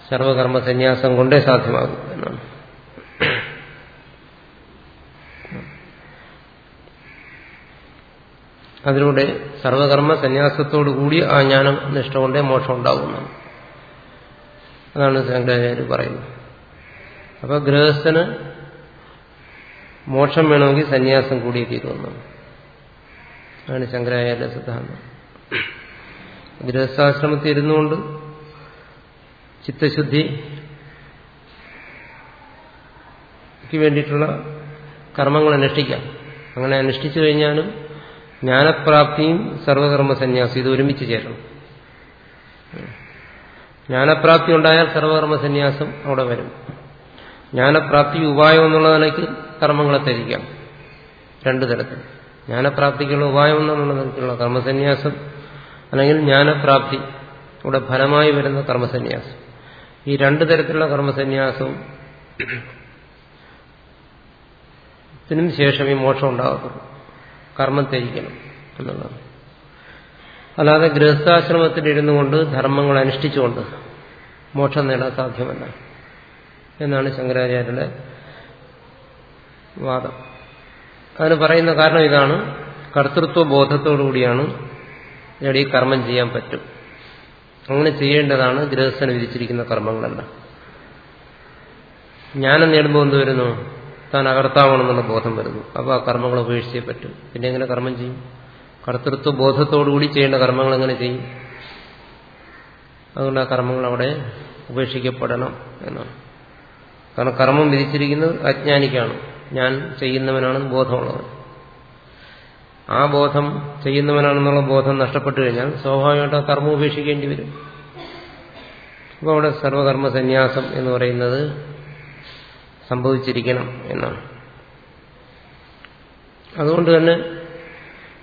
Speaker 1: സർവകർമ്മ സന്യാസം കൊണ്ടേ സാധ്യമാകും എന്നാണ്. അതിലൂടെ സർവകർമ്മ സന്യാസത്തോടുകൂടി ആ ജ്ഞാനം നിഷ്ഠ കൊണ്ടേ മോക്ഷം ഉണ്ടാകുന്നതാണ് അതാണ് ശങ്കരാചാര്യ പറയുന്നത്. അപ്പൊ ഗൃഹസ്ഥന് മോക്ഷം വേണമെങ്കിൽ സന്യാസം കൂടിയേ തീരുമെന്നാണ് അതാണ് ശങ്കരാചാര്യ സിദ്ധാന്തം. ഗൃഹസ്ഥാശ്രമത്തിൽ ഇരുന്നുകൊണ്ട് ചിത്തശുദ്ധി വേണ്ടിയിട്ടുള്ള കർമ്മങ്ങൾ അനുഷ്ഠിക്കാം. അങ്ങനെ അനുഷ്ഠിച്ചു കഴിഞ്ഞാലും ജ്ഞാനപ്രാപ്തിയും സർവകർമ്മ സന്യാസം ഇത് ഒരുമിച്ച് ചേരണം. ജ്ഞാനപ്രാപ്തി ഉണ്ടായാൽ സർവകർമ്മ സന്യാസം അവിടെ വരും. ജ്ഞാനപ്രാപ്തി ഉപായം എന്നുള്ള നിലയ്ക്ക് കർമ്മങ്ങളെ ത്യജിക്കാം രണ്ടു തരത്തിൽ. ജ്ഞാനപ്രാപ്തിക്കുള്ള ഉപായം എന്നുള്ള കർമ്മസന്യാസം അല്ലെങ്കിൽ ജ്ഞാനപ്രാപ്തി ഇവിടെ ഫലമായി വരുന്ന കർമ്മസന്യാസം. ഈ രണ്ടു തരത്തിലുള്ള കർമ്മസന്യാസവും ത്തിനും ശേഷം ഈ മോക്ഷം ഉണ്ടാകത്തുള്ളൂ. കർമ്മം ത്യജിക്കണം എന്നുള്ളത് അല്ലാതെ ഗൃഹസ്ഥാശ്രമത്തിൽ ഇരുന്നു കൊണ്ട് ധർമ്മങ്ങൾ അനുഷ്ഠിച്ചുകൊണ്ട് മോക്ഷം നേടാൻ സാധ്യമല്ല. എന്നാണ് ശങ്കരാചാര്യരുടെ വാദം. അതിന് പറയുന്ന കാരണം ഇതാണ്. കർത്തൃത്വ ബോധത്തോടുകൂടിയാണ് ഇവിടെ ഈ കർമ്മം ചെയ്യാൻ പറ്റും. അങ്ങനെ ചെയ്യേണ്ടതാണ് ഗൃഹസ്ഥന് വിധിച്ചിരിക്കുന്ന കർമ്മങ്ങളെല്ലാം. ജ്ഞാനം നേടുമ്പോൾ എന്ത് വരുന്നു? താൻ അകർത്താവണമെന്നുള്ള ബോധം വരുന്നു. അപ്പോൾ ആ കർമ്മങ്ങൾ ഉപേക്ഷിച്ചേ പറ്റും. പിന്നെ എങ്ങനെ കർമ്മം ചെയ്യും? കർത്തൃത്വ ബോധത്തോടുകൂടി ചെയ്യേണ്ട കർമ്മങ്ങൾ എങ്ങനെ ചെയ്യും? അതുകൊണ്ട് ആ കർമ്മങ്ങൾ അവിടെ ഉപേക്ഷിക്കപ്പെടണം എന്നാണ്. കാരണം കർമ്മം വിധിച്ചിരിക്കുന്നത് അജ്ഞാനിക്കാണ്. ഞാൻ ചെയ്യുന്നവനാണെന്ന് ബോധമുള്ളവൻ. ആ ബോധം ചെയ്യുന്നവനാണെന്നുള്ള ബോധം നഷ്ടപ്പെട്ടു കഴിഞ്ഞാൽ സ്വാഭാവികമായിട്ട് ആ കർമ്മം ഉപേക്ഷിക്കേണ്ടി വരും. അപ്പോൾ അവിടെ സർവകർമ്മ സന്യാസം എന്ന് പറയുന്നത് സംഭവിച്ചിരിക്കണം എന്നാണ്. അതുകൊണ്ട് തന്നെ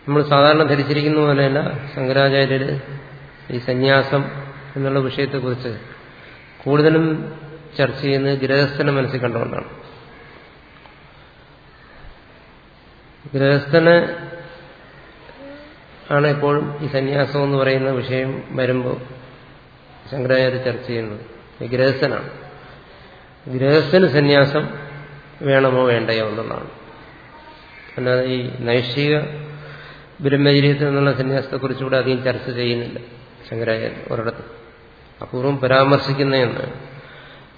Speaker 1: നമ്മൾ സാധാരണ ധരിച്ചിരിക്കുന്ന പോലെയല്ല ശങ്കരാചാര്യർ ഈ സന്യാസം എന്നുള്ള വിഷയത്തെക്കുറിച്ച് കൂടുതലും ചർച്ച ചെയ്യുന്നത് ഗൃഹസ്ഥനെ മനസ്സിൽ കണ്ടുകൊണ്ടാണ്. ഗൃഹസ്ഥന് ആണ് എപ്പോഴും ഈ സന്യാസം എന്ന് പറയുന്ന വിഷയം വരുമ്പോൾ ശങ്കരാചാര്യ ചർച്ച ചെയ്യുന്നത്. ഗൃഹസ്ഥനാണ്. ഗൃഹസ്ഥന് സന്യാസം വേണമോ വേണ്ടയോ എന്നുള്ളതാണ് അല്ലാതെ ഈ നൈഷിക ബ്രഹ്മചര്യത്തിൽ നിന്നുള്ള സന്യാസത്തെക്കുറിച്ച് ഇവിടെ അധികം ചർച്ച ചെയ്യുന്നില്ല ശങ്കരാചാര്യ ഒരിടത്ത്. അപൂർവം പരാമർശിക്കുന്നതെന്ന്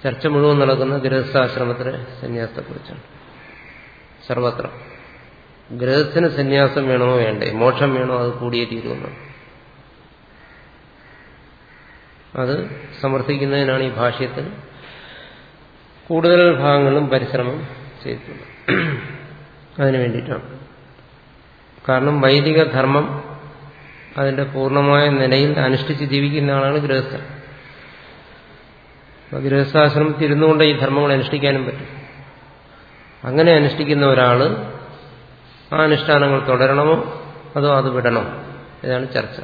Speaker 1: ചർച്ച മുഴുവൻ നടക്കുന്ന ഗൃഹസ്ഥാശ്രമത്തിലെ സന്യാസത്തെക്കുറിച്ചാണ്. സർവത്ര. ഗൃഹസ്ഥന് സന്യാസം വേണമോ വേണ്ടേ? മോക്ഷം വേണോ? അത് കൂടിയേ തീരുമെന്നാണ് അത് സമർത്ഥിക്കുന്നതിനാണ് ഈ ഭാഷ്യത്തിൽ കൂടുതൽ ഭാഗങ്ങളും പരിശ്രമം ചെയ്തിട്ടുള്ളത്. അതിനു വേണ്ടിയിട്ടാണ്. കാരണം വൈദിക ധർമ്മം അതിന്റെ പൂർണമായ നിലയിൽ അനുഷ്ഠിച്ച് ജീവിക്കുന്ന ആളാണ് ഗൃഹസ്ഥൻ. ഗൃഹസ്ഥാശ്രമത്തിൽ ഇരുന്നുകൊണ്ട് ഈ ധർമ്മങ്ങൾ അനുഷ്ഠിക്കാനും പറ്റും. അങ്ങനെ അനുഷ്ഠിക്കുന്ന ഒരാൾ ആ അനുഷ്ഠാനങ്ങൾ തുടരണമോ അതോ അത് വിടണോ? ഇതാണ് ചർച്ച.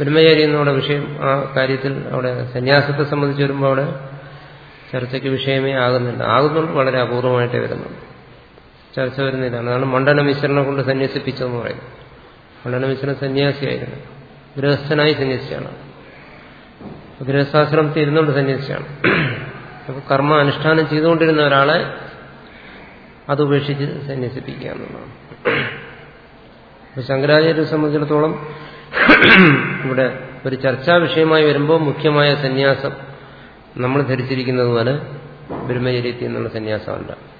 Speaker 1: ബ്രഹ്മചാരി എന്നുള്ള വിഷയം ആ കാര്യത്തിൽ അവിടെ സന്യാസത്തെ സംബന്ധിച്ച് വരുമ്പോൾ അവിടെ ചർച്ചയ്ക്ക് വിഷയമേ ആകുന്നില്ല. ആകുന്നുണ്ട് വളരെ അപൂർവമായിട്ടേ വരുന്നുണ്ട് ചർച്ച വരുന്നില്ല അതാണ് മണ്ഡന മിശ്രനെ കൊണ്ട് സന്യസിപ്പിച്ചതെന്ന് പറയുന്നത്. മണ്ഡന മിശ്രൻ സന്യാസിയായിരുന്നു. ഗൃഹസ്ഥനായി സന്യസിച്ചാണ്. ഗൃഹസ്ഥാശ്രമത്തിൽ ഇരുന്നുകൊണ്ട് സന്യസിച്ചാണ്. അപ്പോൾ കർമ്മ അനുഷ്ഠാനം ചെയ്തുകൊണ്ടിരുന്ന ഒരാളെ അത് ഉപേക്ഷിച്ച് സന്യസിപ്പിക്കുക എന്നുള്ളതാണ്. അപ്പൊ ശങ്കരാചാര്യരെ സംബന്ധിച്ചിടത്തോളം ഇവിടെ ഒരു ചർച്ചാ വിഷയമായി വരുമ്പോൾ മുഖ്യമായ സന്യാസം നമ്മൾ ധരിച്ചിരിക്കുന്നത് പോലെ ബ്രഹ്മചര്യത്തിൽ നിന്നുള്ള സന്യാസമല്ല.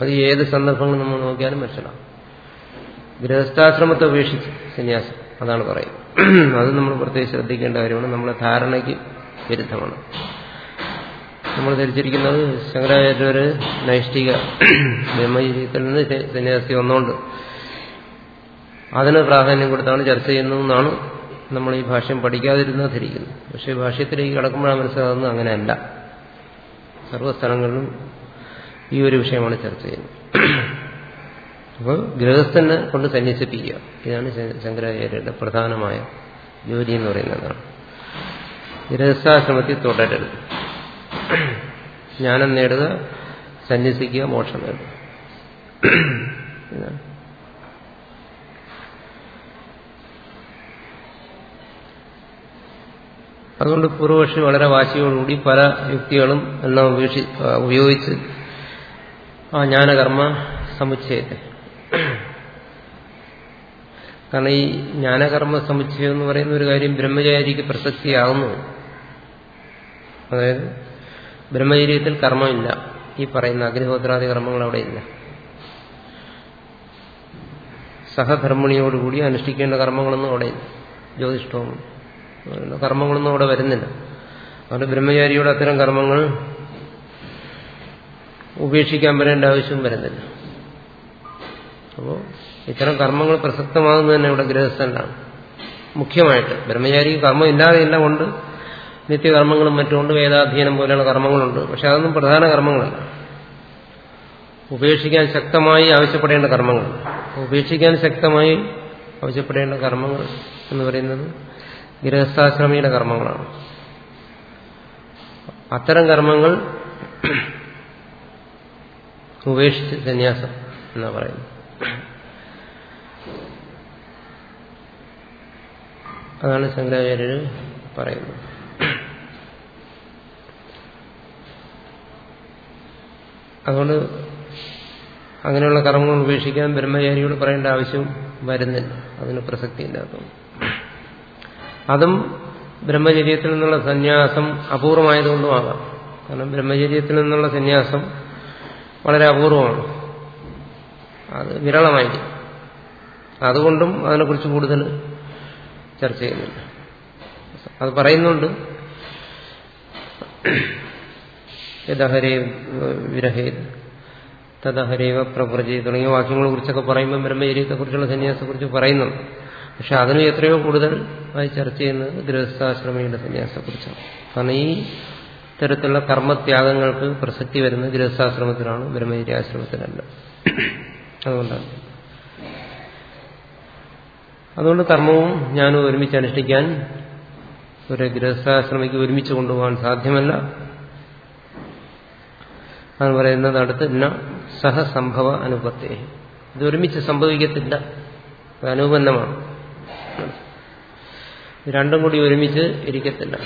Speaker 1: അത് ഏത് സന്ദർഭങ്ങളും നമ്മൾ നോക്കിയാലും മനസ്സിലാവും. ഗൃഹസ്ഥാശ്രമത്തെ ഉപേക്ഷിച്ച് സന്യാസം അതാണ് പറയുന്നത്. അത് നമ്മൾ പ്രത്യേകിച്ച് ശ്രദ്ധിക്കേണ്ട കാര്യമാണ്. നമ്മളെ ധാരണയ്ക്ക് വിരുദ്ധമാണ്. നമ്മൾ ധരിച്ചിരിക്കുന്നത് ശങ്കരാചാര്യവര് നൈഷ്ഠിക ബ്രഹ്മചര്യത്തിൽ നിന്ന് സന്യാസി വന്നുകൊണ്ട് അതിന് പ്രാധാന്യം കൊടുത്താണ് ചർച്ച ചെയ്യുന്നതെന്നാണ് നമ്മൾ ഈ ഭാഷ്യം പഠിക്കാതിരുന്നത് ധരിക്കുന്നത്. പക്ഷേ ഭാഷ്യത്തിലേക്ക് കടക്കുമ്പോഴാണ് മനസ്സിലാകുന്നത് അങ്ങനെയല്ല സർവസ്ഥലങ്ങളിലും ഈ ഒരു വിഷയമാണ് ചർച്ച ചെയ്യുന്നത്. അപ്പോൾ ഗൃഹസ്ഥനെ കൊണ്ട് സന്യസിപ്പിക്കുക. ഇതാണ് ശങ്കരാചാര്യരുടെ പ്രധാനമായ ജോലി എന്ന് പറയുന്നതാണ് ഗൃഹസ്ഥാശ്രമത്തിൽ തുടരരുത്. ജ്ഞാനം നേടുക സന്യസിക്കുക മോക്ഷം നേടുക. അതുകൊണ്ട് പൂർവപക്ഷി വളരെ വാശിയോടുകൂടി പല യുക്തികളും എല്ലാം ഉപയോഗിച്ച് ആ ജ്ഞാനകർമ്മ സമുച്ചയത്തെ. കാരണം ഈ ജ്ഞാനകർമ്മ സമുച്ചയം എന്ന് പറയുന്ന ഒരു കാര്യം ബ്രഹ്മചാരിക്ക് പ്രസക്തിയാകുന്നു. അതായത് ബ്രഹ്മചര്യത്തിൽ കർമ്മമില്ല. ഈ പറയുന്ന അഗ്നിഹോത്രാദി കർമ്മങ്ങൾ അവിടെ ഇല്ല. സഹധർമ്മിണിയോടുകൂടി അനുഷ്ഠിക്കേണ്ട കർമ്മങ്ങളൊന്നും അവിടെ ഇല്ല. ജ്യോതിഷ്ടവും കർമ്മങ്ങളൊന്നും അവിടെ വരുന്നില്ല. അതുകൊണ്ട് ബ്രഹ്മചാരിയുടെ അത്തരം കർമ്മങ്ങൾ ഉപേക്ഷിക്കാൻ വരേണ്ട ആവശ്യം വരുന്നില്ല. അപ്പോൾ ഇത്തരം കർമ്മങ്ങൾ പ്രസക്തമാകുന്നത് തന്നെ ഇവിടെ ഗൃഹസ്ഥനാണ് മുഖ്യമായിട്ട് ബ്രഹ്മചാരിക്ക് കർമ്മം ഇല്ലാതെ എല്ലാം കൊണ്ട് നിത്യകർമ്മങ്ങളും മറ്റുകൊണ്ട് വേദാധ്യയനം പോലെയുള്ള കർമ്മങ്ങളുണ്ട്. പക്ഷെ അതൊന്നും പ്രധാന കർമ്മങ്ങളല്ല. ഉപേക്ഷിക്കാൻ ശക്തമായി ആവശ്യപ്പെടേണ്ട കർമ്മങ്ങൾ. ഉപേക്ഷിക്കാൻ ശക്തമായി ആവശ്യപ്പെടേണ്ട കർമ്മങ്ങൾ എന്ന് പറയുന്നത് ഗൃഹസ്ഥാശ്രമിയുടെ കർമ്മങ്ങളാണ്. അത്തരം കർമ്മങ്ങൾ ഉപേക്ഷിച്ച് സന്യാസം എന്നാ പറയുന്നത്. അതാണ് ശങ്കരാചാര്യർ പറയുന്നത്. അതുകൊണ്ട് അങ്ങനെയുള്ള കർമ്മങ്ങൾ ഉപേക്ഷിക്കാൻ ബ്രഹ്മചാരിയോട് പറയേണ്ട ആവശ്യം വരുന്നില്ല. അതിന് പ്രസക്തിയില്ലാത്തതുകൊണ്ട് അതും ബ്രഹ്മചര്യത്തിൽ നിന്നുള്ള സന്യാസം അപൂർവമായതുകൊണ്ടുമാകാം കാരണം ബ്രഹ്മചര്യത്തിൽ നിന്നുള്ള സന്യാസം വളരെ അപൂർവമാണ്. അത് വിരളമായിരിക്കും. അതുകൊണ്ടും അതിനെക്കുറിച്ച് കൂടുതൽ ചർച്ച ചെയ്യുന്നില്ല. അത് പറയുന്നുണ്ട്. യഥഹരേ വിരഹേ തഥഹരേവ പ്രവ്രജി തുടങ്ങിയ വാക്യങ്ങളെ കുറിച്ചൊക്കെ പറയുമ്പോൾ ബ്രഹ്മചര്യത്തെക്കുറിച്ചുള്ള സന്യാസത്തെക്കുറിച്ച് പറയുന്നുണ്ട്. പക്ഷെ അതിന് എത്രയോ കൂടുതൽ ആയി ചർച്ച ചെയ്യുന്നത് ഗൃഹസ്ഥാശ്രമിയുടെ സന്യാസത്തെക്കുറിച്ചാണ്. കാരണം ഈ തരത്തിലുള്ള കർമ്മത്യാഗങ്ങൾക്ക് പ്രസക്തി വരുന്നത് ഗൃഹസ്ഥാശ്രമത്തിലാണ് ബ്രഹ്മചര്യാശ്രമത്തിലല്ല അതുകൊണ്ടാണ്. അതുകൊണ്ട് കർമ്മവും ഞാനും ഒരുമിച്ച് അനുഷ്ഠിക്കാൻ ഒരു ഗൃഹസ്ഥാശ്രമിക്ക് ഒരുമിച്ച് കൊണ്ടുപോകാൻ സാധ്യമല്ല. അത് പറയുന്നത് അടുത്ത് സഹസംഭവ അനുപത്തെ. ഇത് ഒരുമിച്ച് സംഭവിക്കത്തില്ല. അനുബന്ധമാണ് രണ്ടും കൂടി ഒരുമിച്ച് ഇരിക്കത്തില്ല.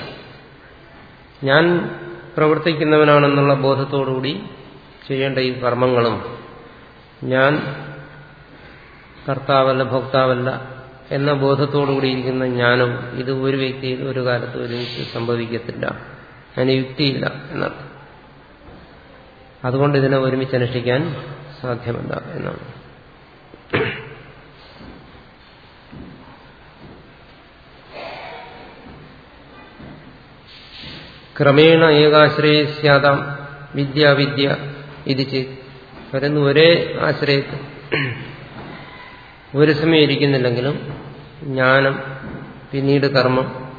Speaker 1: ഞാൻ പ്രവർത്തിക്കുന്നവനാണെന്നുള്ള ബോധത്തോടുകൂടി ചെയ്യേണ്ട ഈ കർമ്മങ്ങളും ഞാൻ കർത്താവല്ല ഭോക്താവല്ല എന്ന ബോധത്തോടുകൂടി ഇരിക്കുന്ന ഇത് ഒരു വ്യക്തിയിൽ ഒരു കാലത്ത് ഒരുമിച്ച് സംഭവിക്കത്തില്ല. അതിന് യുക്തിയില്ല എന്നർത്ഥം. അതുകൊണ്ട് ഇതിനെ ഒരുമിച്ച് അനുഷ്ഠിക്കാൻ സാധ്യമല്ല എന്നാണ്. ക്രമേണ ഏകാശ്രയസ്യാതാം വിദ്യാവിദ്യ ഇത് ചെയ്ത് ഒരേ ആശ്രയത്തിൽ. ഒരു സമയം ഇരിക്കുന്നില്ലെങ്കിലും ജ്ഞാനം പിന്നീട് കർമ്മം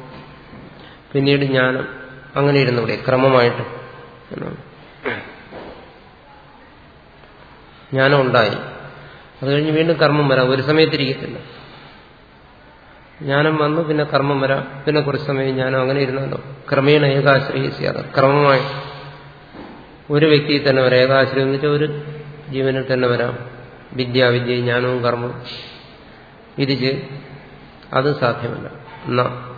Speaker 1: പിന്നീട് ജ്ഞാനം. അങ്ങനെ ഇരുന്നൂടെ ക്രമമായിട്ട് ജ്ഞാനം ഉണ്ടായി. അത് കഴിഞ്ഞ് വീണ്ടും കർമ്മം വരാം. ഒരു സമയത്തിരിക്കത്തില്ല ജ്ഞാനം വന്നു പിന്നെ കർമ്മം വരാം. പിന്നെ കുറച്ച് സമയം ജ്ഞാനം അങ്ങനെ ഇരുന്നാലോ? ക്രമേണ ഏകാശ്രയിച്ചാതെ ക്രമമായി. ഒരു വ്യക്തിയിൽ തന്നെ വരാം. ഏകാശ്രയം എന്ന് വെച്ചാൽ ഒരു ജീവനിൽ തന്നെ വരാം. വിദ്യ വിദ്യ ജ്ഞാനവും കർമ്മവും. ഇരിച്ച് അത് സാധ്യമല്ല. എന്നാ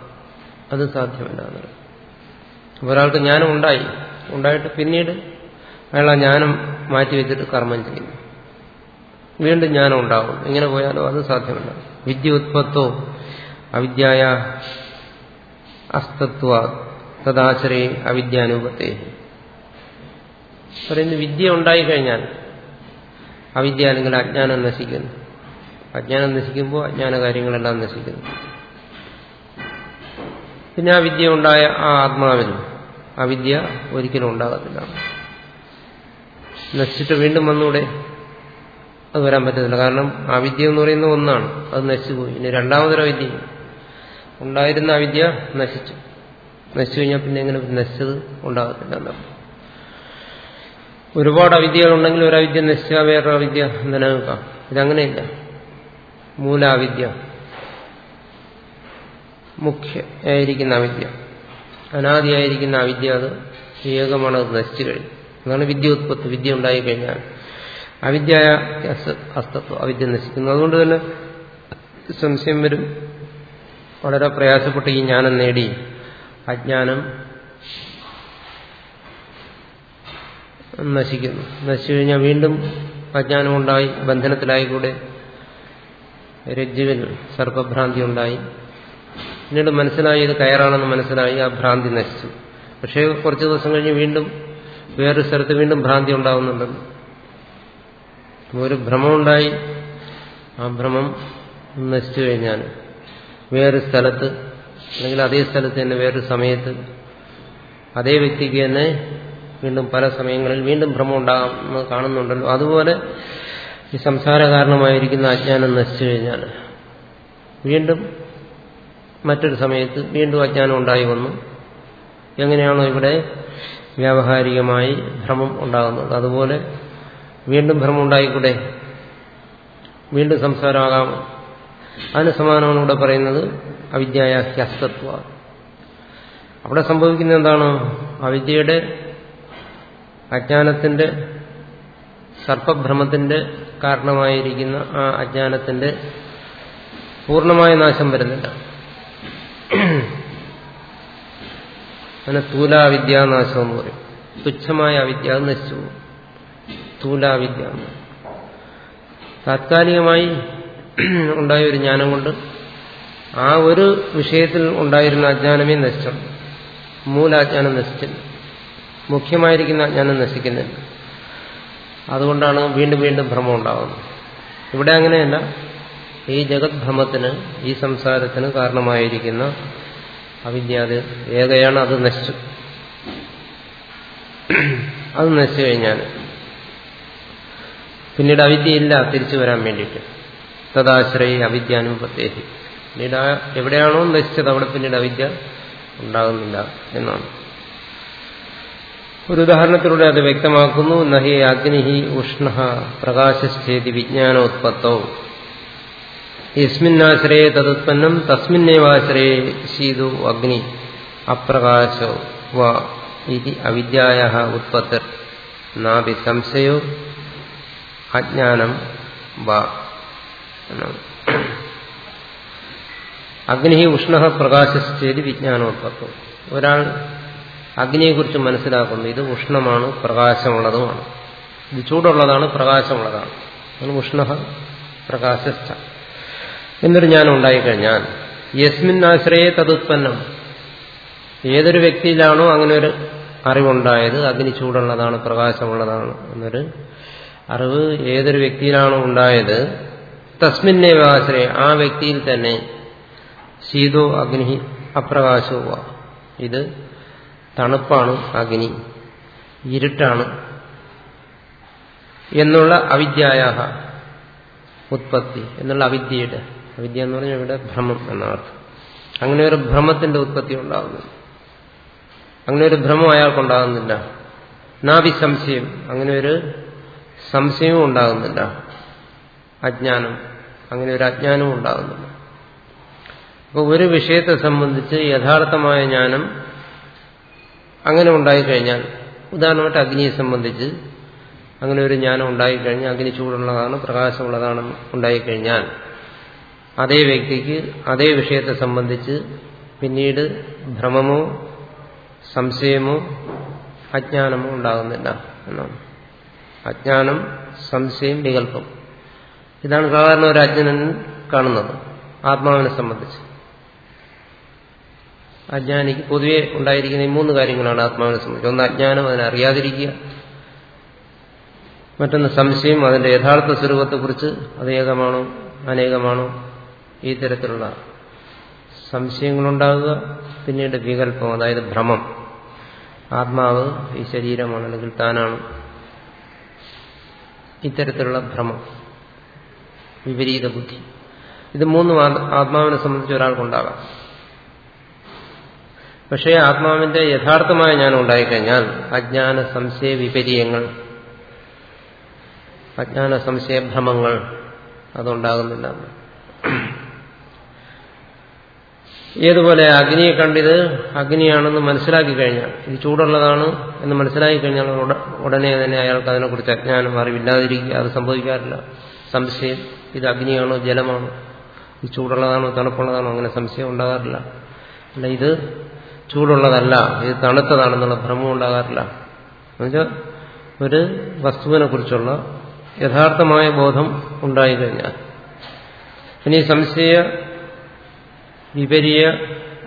Speaker 1: അത് സാധ്യമല്ല എന്നത് ഒരാൾക്ക് ജ്ഞാനം ഉണ്ടായി. ഉണ്ടായിട്ട് പിന്നീട് അയാൾ ആ ജ്ഞാനം മാറ്റിവെച്ചിട്ട് കർമ്മം ചെയ്യുന്നു. വീണ്ടും ജ്ഞാനം ഉണ്ടാവും ഇങ്ങനെ പോയാലോ അത് സാധ്യമല്ല. വിദ്യ ഉത്പത്തോ അവിദ്യായ അസ്തത്വ തദാശ്രയ അവിദ്യാനൂപത്തെ. പറയുന്നു വിദ്യ ഉണ്ടായിക്കഴിഞ്ഞാൽ അവിദ്യ അല്ലെങ്കിൽ അജ്ഞാനം നശിക്കുന്നു. അജ്ഞാനം നശിക്കുമ്പോൾ അജ്ഞാന കാര്യങ്ങളെല്ലാം നശിക്കുന്നു. പിന്നെ ആ വിദ്യ ഉണ്ടായ ആ ആത്മാവിൽ ആ വിദ്യ ഒരിക്കലും ഉണ്ടാകത്തില്ല. നശിച്ചിട്ട് വീണ്ടും വന്നൂടെ? അത് വരാൻ പറ്റത്തില്ല. കാരണം ആ വിദ്യ എന്ന് പറയുന്ന ഒന്നാണ്. അത് നശിച്ചുപോയി. ഇനി രണ്ടാമതൊരു അവിദ്യ ഉണ്ടായിരുന്ന അവിദ്യ നശിച്ചു. നശിച്ചു കഴിഞ്ഞാൽ പിന്നെ എങ്ങനെ നശിച്ചത്? ഉണ്ടാകത്തില്ല എന്നാണ് ഒരുപാട് അവിദ്യകളുണ്ടെങ്കിൽ ഒരു അവിദ്യ നശിച്ചാൽ വേറെ അവിദ്യ നിലനിൽക്കാം. ഇതങ്ങനെയില്ല. മൂലാവിദ്യ. മുഖ്യമായിരിക്കുന്ന അവിദ്യ അനാദിയായിരിക്കുന്ന അവിദ്യ അത് ഏകമാണ് അത് നശിച്ചു കഴിഞ്ഞു. അതാണ് വിദ്യ ഉത്പത്തി വിദ്യ ഉണ്ടായി കഴിഞ്ഞാൽ. അവിദ്യ അസ്തത്വം അവിദ്യ നശിക്കുന്നു. അതുകൊണ്ട് തന്നെ സംശയം വരും. വളരെ പ്രയാസപ്പെട്ട് ഈ ജ്ഞാനം നേടി. അജ്ഞാനം നശിക്കുന്നു. നശിച്ചു കഴിഞ്ഞാൽ വീണ്ടും അജ്ഞാനം ഉണ്ടായി ബന്ധനത്തിലായിക്കൂടെ. രജ്ജുവിൽ സർപ്പഭ്രാന്തി ഉണ്ടായി. പിന്നീട് മനസ്സിലായി ഇത് കയറാണെന്ന് മനസ്സിലായി ആ ഭ്രാന്തി നശിച്ചു. പക്ഷേ കുറച്ച് ദിവസം കഴിഞ്ഞ് വീണ്ടും വേറൊരു സ്ഥലത്ത് വീണ്ടും ഭ്രാന്തി ഉണ്ടാവുന്നുണ്ടെന്ന് ഒരു ഭ്രമമുണ്ടായി. ആ ഭ്രമം നശിച്ചു കഴിഞ്ഞാൽ വേറൊരു സ്ഥലത്ത് അല്ലെങ്കിൽ അതേ സ്ഥലത്ത് തന്നെ വേറൊരു സമയത്ത് അതേ വ്യക്തിക്ക് തന്നെ വീണ്ടും പല സമയങ്ങളിൽ വീണ്ടും ഭ്രമം ഉണ്ടാകുന്നത് കാണുന്നുണ്ടല്ലോ. അതുപോലെ ഈ സംസാര കാരണമായിരിക്കുന്ന അജ്ഞാനം നശിച്ചു കഴിഞ്ഞാൽ വീണ്ടും മറ്റൊരു സമയത്ത് വീണ്ടും അജ്ഞാനം ഉണ്ടായി വന്നു. എങ്ങനെയാണോ ഇവിടെ വ്യാവഹാരികമായി ഭ്രമം ഉണ്ടാകുന്നത്. അതുപോലെ വീണ്ടും ഭ്രമം ഉണ്ടായിക്കൂടെ? വീണ്ടും സംസാരമാകാം. അതിന് സമാനമാണ് ഇവിടെ പറയുന്നത് അവിദ്യായ ഹ്യസ്തത്വ അവിടെ സംഭവിക്കുന്നത് എന്താണ്? അവിദ്യയുടെ അജ്ഞാനത്തിന്റെ സർപ്പഭ്രമത്തിന്റെ കാരണമായിരിക്കുന്ന ആ അജ്ഞാനത്തിന്റെ പൂർണമായ നാശം വരുന്നില്ല. അങ്ങനെ തൂലാവിദ്യാനാശം എന്ന് പറയും. തുച്ഛമായ അവിദ്യ നശിച്ചു തൂലാവിദ്യ. താത്കാലികമായി ഉണ്ടായ ഒരു ജ്ഞാനം കൊണ്ട് ആ ഒരു വിഷയത്തിൽ ഉണ്ടായിരുന്ന അജ്ഞാനമേ നശിച്ചു? മൂലാജ്ഞാനം നശിച്ചില്ല. മുഖ്യമായിരിക്കുന്ന അജ്ഞാനം നശിക്കുന്നില്ല. അതുകൊണ്ടാണ് വീണ്ടും വീണ്ടും ഭ്രമം ഉണ്ടാകുന്നത് ഇവിടെ അങ്ങനെയല്ല. ഈ ജഗത്ഭ്രമത്തിന് ഈ സംസാരത്തിന് കാരണമായിരിക്കുന്ന അവിദ്യാത് ഏകയാണ് അത് നശിച്ചു. അത് നശിച്ചു കഴിഞ്ഞാൽ പിന്നീട് അവിദ്യയില്ല തിരിച്ചു വരാൻ വേണ്ടിയിട്ട്. തദാശ്രയി അവിദ്യാനുപത്തേഹി പിന്നീട് എവിടെയാണോ നശിച്ചത് അവിടെ പിന്നീട് അവിദ്യ ഉണ്ടാകുന്നില്ല എന്നാണ്. ഒരു ഉദാഹരണത്തിലൂടെ അത് വ്യക്തമാക്കുന്നു. നഹി അഗ്നി ഉഷ്ണ പ്രകാശശ്ചേതി വിജ്ഞാനോത്പത്തോ. യസ്മിന്നാശ്രയെ തതുത്പന്നം തസ്മിന്നേവാശ്രയെ ശീതു അഗ്നി അപ്രകാശോ വ ഇതി അവിദ്യായ ഉത്പത്തിർ നാഭി സംശയോ അജ്ഞാനം വ. എന്നാണ് അഗ്നി ഉഷ്ണ പ്രകാശിച്ചേരി വിജ്ഞാനോത്പത്തം. ഒരാൾ അഗ്നിയെക്കുറിച്ച് മനസ്സിലാക്കുന്നു. ഇത് ഉഷ്ണമാണ് പ്രകാശമുള്ളതുമാണ്. ഇത് ചൂടുള്ളതാണ് പ്രകാശമുള്ളതാണ്. അത് ഉഷ്ണ പ്രകാശസ്ഥ എന്നൊരു ജ്ഞാനം ഉണ്ടായിക്കഴിഞ്ഞാൽ യസ്മിൻ ആശ്രയെ തതുത്പന്നം ഏതൊരു വ്യക്തിയിലാണോ അങ്ങനെ ഒരു അറിവുണ്ടായത് അഗ്നി ചൂടുള്ളതാണ് പ്രകാശമുള്ളതാണ് എന്നൊരു അറിവ് ഏതൊരു വ്യക്തിയിലാണോ ഉണ്ടായത് തസ്മിന്നെ ആശ്രയ ആ വ്യക്തിയിൽ തന്നെ ശീതോ അഗ്നി അപ്രകാശവുക ഇത് തണുപ്പാണ് അഗ്നി ഇരുട്ടാണ് എന്നുള്ള അവിദ്യായ ഉത്പത്തി എന്നുള്ള അവിദ്യയുടെ അവിദ്യ എന്ന് പറഞ്ഞാൽ ഇവിടെ ഭ്രമം എന്നർത്ഥം അങ്ങനെ ഒരു ഭ്രമത്തിന്റെ ഉത്പത്തി ഉണ്ടാകുന്നു അങ്ങനെ ഒരു ഭ്രമം അയാൾക്കുണ്ടാകുന്നില്ല നാവി സംശയം അങ്ങനെ ഒരു സംശയവും ഉണ്ടാകുന്നില്ല. അജ്ഞാനം. അങ്ങനെ ഒരു അജ്ഞാനവും ഉണ്ടാകുന്നില്ല അപ്പോൾ ഒരു വിഷയത്തെ സംബന്ധിച്ച് യഥാർത്ഥമായ ജ്ഞാനം അങ്ങനെ ഉണ്ടായിക്കഴിഞ്ഞാൽ ഉദാഹരണമായിട്ട് അഗ്നിയെ സംബന്ധിച്ച് അങ്ങനെ ഒരു ജ്ഞാനം ഉണ്ടായിക്കഴിഞ്ഞാൽ അഗ്നി ചൂടുള്ളതാണ് പ്രകാശമുള്ളതാണ് ഉണ്ടായിക്കഴിഞ്ഞാൽ അതേ വ്യക്തിക്ക് അതേ വിഷയത്തെ സംബന്ധിച്ച് പിന്നീട് ഭ്രമമോ സംശയമോ അജ്ഞാനമോ ഉണ്ടാകുന്നില്ല എന്നാണ്. അജ്ഞാനം സംശയം വികല്പം ഇതാണ് സാധാരണ ഒരു അജ്ഞനൻ കാണുന്നത് ആത്മാവിനെ സംബന്ധിച്ച്. അജ്ഞാനിക്ക് പൊതുവെ ഉണ്ടായിരിക്കുന്ന ഈ മൂന്ന് കാര്യങ്ങളാണ് ആത്മാവിനെ സംബന്ധിച്ച്. ഒന്ന് അജ്ഞാനം അതിനെ അറിയാതിരിക്കുക. മറ്റൊന്ന് സംശയം അതിന്റെ യഥാർത്ഥ സ്വരൂപത്തെക്കുറിച്ച് അതേകമാണോ അനേകമാണോ ഈ തരത്തിലുള്ള സംശയങ്ങളുണ്ടാകുക പിന്നീട് വികല്പം അതായത് ഭ്രമം. ആത്മാവ് ഈ ശരീരമാണ് അല്ലെങ്കിൽ താനാണ് ഇത്തരത്തിലുള്ള ഭ്രമം. വിപരീത ബുദ്ധി. ഇത് മൂന്നും ആത്മാവിനെ സംബന്ധിച്ച് ഒരാൾക്കുണ്ടാകാം. പക്ഷേ ആത്മാവിന്റെ യഥാർത്ഥമായ ജ്ഞാനം ഉണ്ടായിക്കഴിഞ്ഞാൽ അജ്ഞാന സംശയ വിപര്യങ്ങൾ അജ്ഞാന സംശയ ഭ്രമങ്ങൾ അതുണ്ടാകുന്നില്ല. ഏതുപോലെ അഗ്നിയെ കണ്ടിത് അഗ്നിയാണെന്ന് മനസ്സിലാക്കി കഴിഞ്ഞാൽ ഇത് ചൂടുള്ളതാണ് എന്ന് മനസ്സിലാക്കി കഴിഞ്ഞാൽ ഉടനെ തന്നെ അയാൾക്ക് അതിനെക്കുറിച്ച് അജ്ഞാനം അറിവില്ലാതിരിക്കുക അത് സംഭവിക്കാറില്ല. സംശയം. ഇത് അഗ്നിയാണോ ജലമാണോ? ഇത് ചൂടുള്ളതാണോ തണുപ്പുള്ളതാണോ? അങ്ങനെ സംശയം ഉണ്ടാകാറില്ല. അല്ല ഇത് ചൂടുള്ളതല്ല ഇത് തണുത്തതാണെന്നുള്ള ഭ്രമം ഉണ്ടാകാറില്ല. എന്നുവെച്ചാൽ ഒരു വസ്തുവിനെ കുറിച്ചുള്ള യഥാർത്ഥമായ ബോധം ഉണ്ടായിക്കഴിഞ്ഞാൽ ഇനി സംശയ വിപരീയ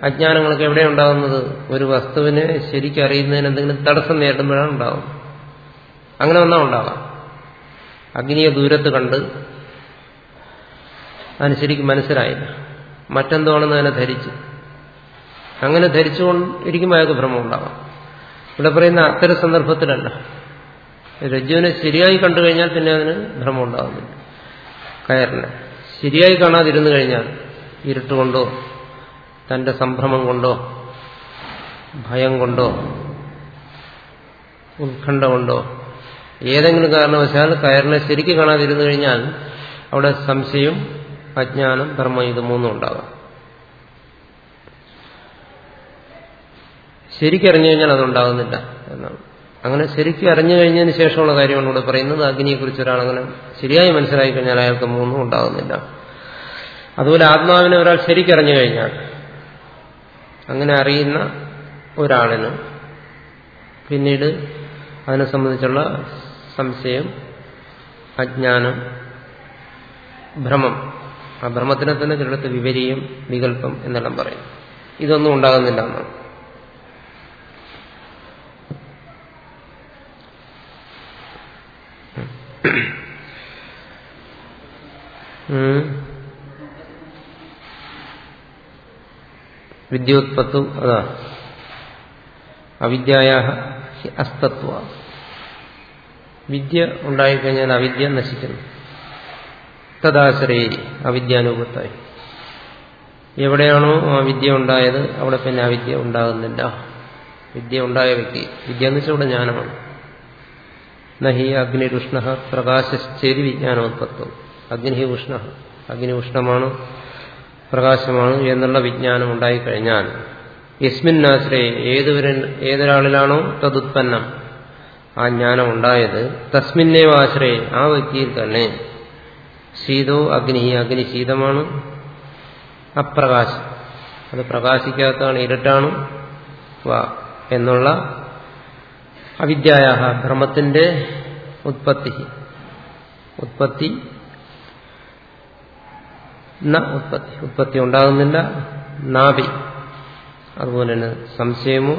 Speaker 1: അജ്ഞാനങ്ങളൊക്കെ എവിടെ ഉണ്ടാകുന്നത്? ഒരു വസ്തുവിനെ ശരിക്കും അറിയുന്നതിന് എന്തെങ്കിലും തടസ്സം നേരിടുമ്പോഴാണ് ഉണ്ടാകുന്നത്. അങ്ങനെ ഒന്നാ ഉണ്ടാകാം. അഗ്നിയെ ദൂരത്ത് കണ്ട് അതിന് ശരിക്കും മനസ്സിലായില്ല. മറ്റെന്തോണെന്ന് അതിനെ ധരിച്ചു. അങ്ങനെ ധരിച്ചുകൊണ്ടിരിക്കുമ്പോൾ അയാൾക്ക് ഭ്രമം ഉണ്ടാവാം ഇവിടെ പറയുന്ന അത്തരം സന്ദർഭത്തിലല്ല. രജ്ജുവിനെ ശരിയായി കണ്ടു കഴിഞ്ഞാൽ പിന്നെ അതിന് ഭ്രമം ഉണ്ടാകുന്നുണ്ട് കയറിനെ ശരിയായി കാണാതിരുന്നു കഴിഞ്ഞാൽ ഇരുട്ടുകൊണ്ടോ തന്റെ സംഭ്രമം കൊണ്ടോ ഭയം കൊണ്ടോ ഉത്കണ്ഠ കൊണ്ടോ ഏതെങ്കിലും കാരണവശാൽ കയറിനെ ശരിക്കും കാണാതിരുന്നു കഴിഞ്ഞാൽ അവിടെ സംശയം അജ്ഞാനം ധർമ്മം ഇത് മൂന്നും ഉണ്ടാകാം ശരിക്കറിഞ്ഞു കഴിഞ്ഞാൽ അതുണ്ടാകുന്നില്ല എന്നാണ്. അങ്ങനെ ശരിക്കും അറിഞ്ഞു കഴിഞ്ഞതിന് ശേഷമുള്ള കാര്യമാണ് ഇവിടെ പറയുന്നത് അഗ്നിയെക്കുറിച്ച് ഒരാൾ അങ്ങനെ ശരിയായി മനസ്സിലാക്കി കഴിഞ്ഞാൽ അയാൾക്ക് മൂന്നും ഉണ്ടാകുന്നില്ല അതുപോലെ ആത്മാവിനെ ഒരാൾ ശരിക്കറിഞ്ഞു കഴിഞ്ഞാൽ അങ്ങനെ അറിയുന്ന ഒരാളിന് പിന്നീട് അതിനെ സംബന്ധിച്ചുള്ള സംശയം അജ്ഞാനം ഭ്രമം ആ ബ്രഹ്മത്തിനെ തന്നെ ചിലടത്ത് വിപരീയം വികല്പം എന്നെല്ലാം പറയും. ഇതൊന്നും ഉണ്ടാകുന്നില്ല എന്നാണ്. വിദ്യോത്പത്തും അതാ. അവിദ്യായ അസ്തത്വ. വിദ്യ ഉണ്ടായിക്കഴിഞ്ഞാൽ അവിദ്യ നശിക്കുന്നു. തദാശ്രയി അവിദ്യാനുഭവത്തായി എവിടെയാണോ ആ വിദ്യ ഉണ്ടായത് അവിടെ പിന്നെ അവിദ്യ ഉണ്ടാകുന്നില്ല. വിദ്യ ഉണ്ടായ വ്യക്തി. വിദ്യ എന്ന് വെച്ചാൽ ഇവിടെ ജ്ഞാനമാണ്. നഹി അഗ്നി ഉഷ്ണ പ്രകാശശ്ചേരി വിജ്ഞാനോത്പത്വം അഗ്നി ഉഷ്ണ അഗ്നി ഉഷ്ണമാണ് പ്രകാശമാണ് എന്നുള്ള വിജ്ഞാനം ഉണ്ടായിക്കഴിഞ്ഞാൽ യസ്മിന്നാശ്രയെ ഏതുവരൻ ഏതൊരാളിലാണോ തതുത്പന്നം ആ ജ്ഞാനം ഉണ്ടായത് തസ്മിന്നേവാശ്രയെ ആ വ്യക്തിയിൽ തന്നെ. ശീതോ അഗ്നി അഗ്നി ശീതമാണ് അപ്രകാശം. അത് പ്രകാശിക്കാത്തതാണ് ഇരുട്ടാണ്. വാ എന്നുള്ള അവിദ്യായ ഭ്രമത്തിന്റെ ഉത്പത്തി. ഉത്പത്തി. ന ഉത്പത്തി. ഉത്പത്തി ഉണ്ടാകുന്നില്ല. നാഭി. അതുപോലെ തന്നെ സംശയമോ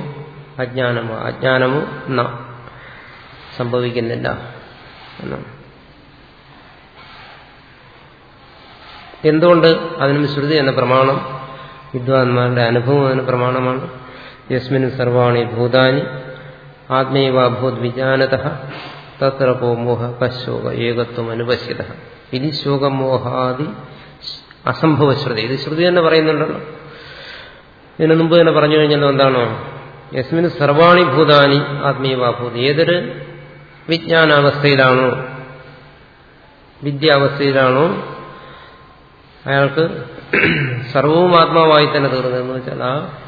Speaker 1: അജ്ഞാനമോ അജ്ഞാനമോ ന സംഭവിക്കുന്നില്ല. എന്നാണ്. എന്തുകൊണ്ട് അതിനും ശ്രുതി എന്ന പ്രമാണം വിദ്വാൻമാരുടെ അനുഭവം അതിന് പ്രമാണമാണ്. യസ്മിൻ സർവാണി ഭൂതാനി ആത്മീയവാഭൂത് വിജാനത തത്ര പോമോഹ പശോക ഏകത്വം അനുപശ്യത. ഇനി ശോകമോഹാദി അസംഭവ ശ്രുതി ഇത് ശ്രുതി തന്നെ പറയുന്നുണ്ടല്ലോ. ഇതിനു മുമ്പ് തന്നെ പറഞ്ഞു കഴിഞ്ഞാൽ എന്താണോ? യസ്മിന് സർവാണി ഭൂതാനി ആത്മീയവാഭൂത് ഏതൊരു വിജ്ഞാനാവസ്ഥയിലാണോ വിദ്യാവസ്ഥയിലാണോ അയാൾക്ക് സർവവും ആത്മാവായി തന്നെ തീർന്നതെന്ന് വെച്ചാൽ ആ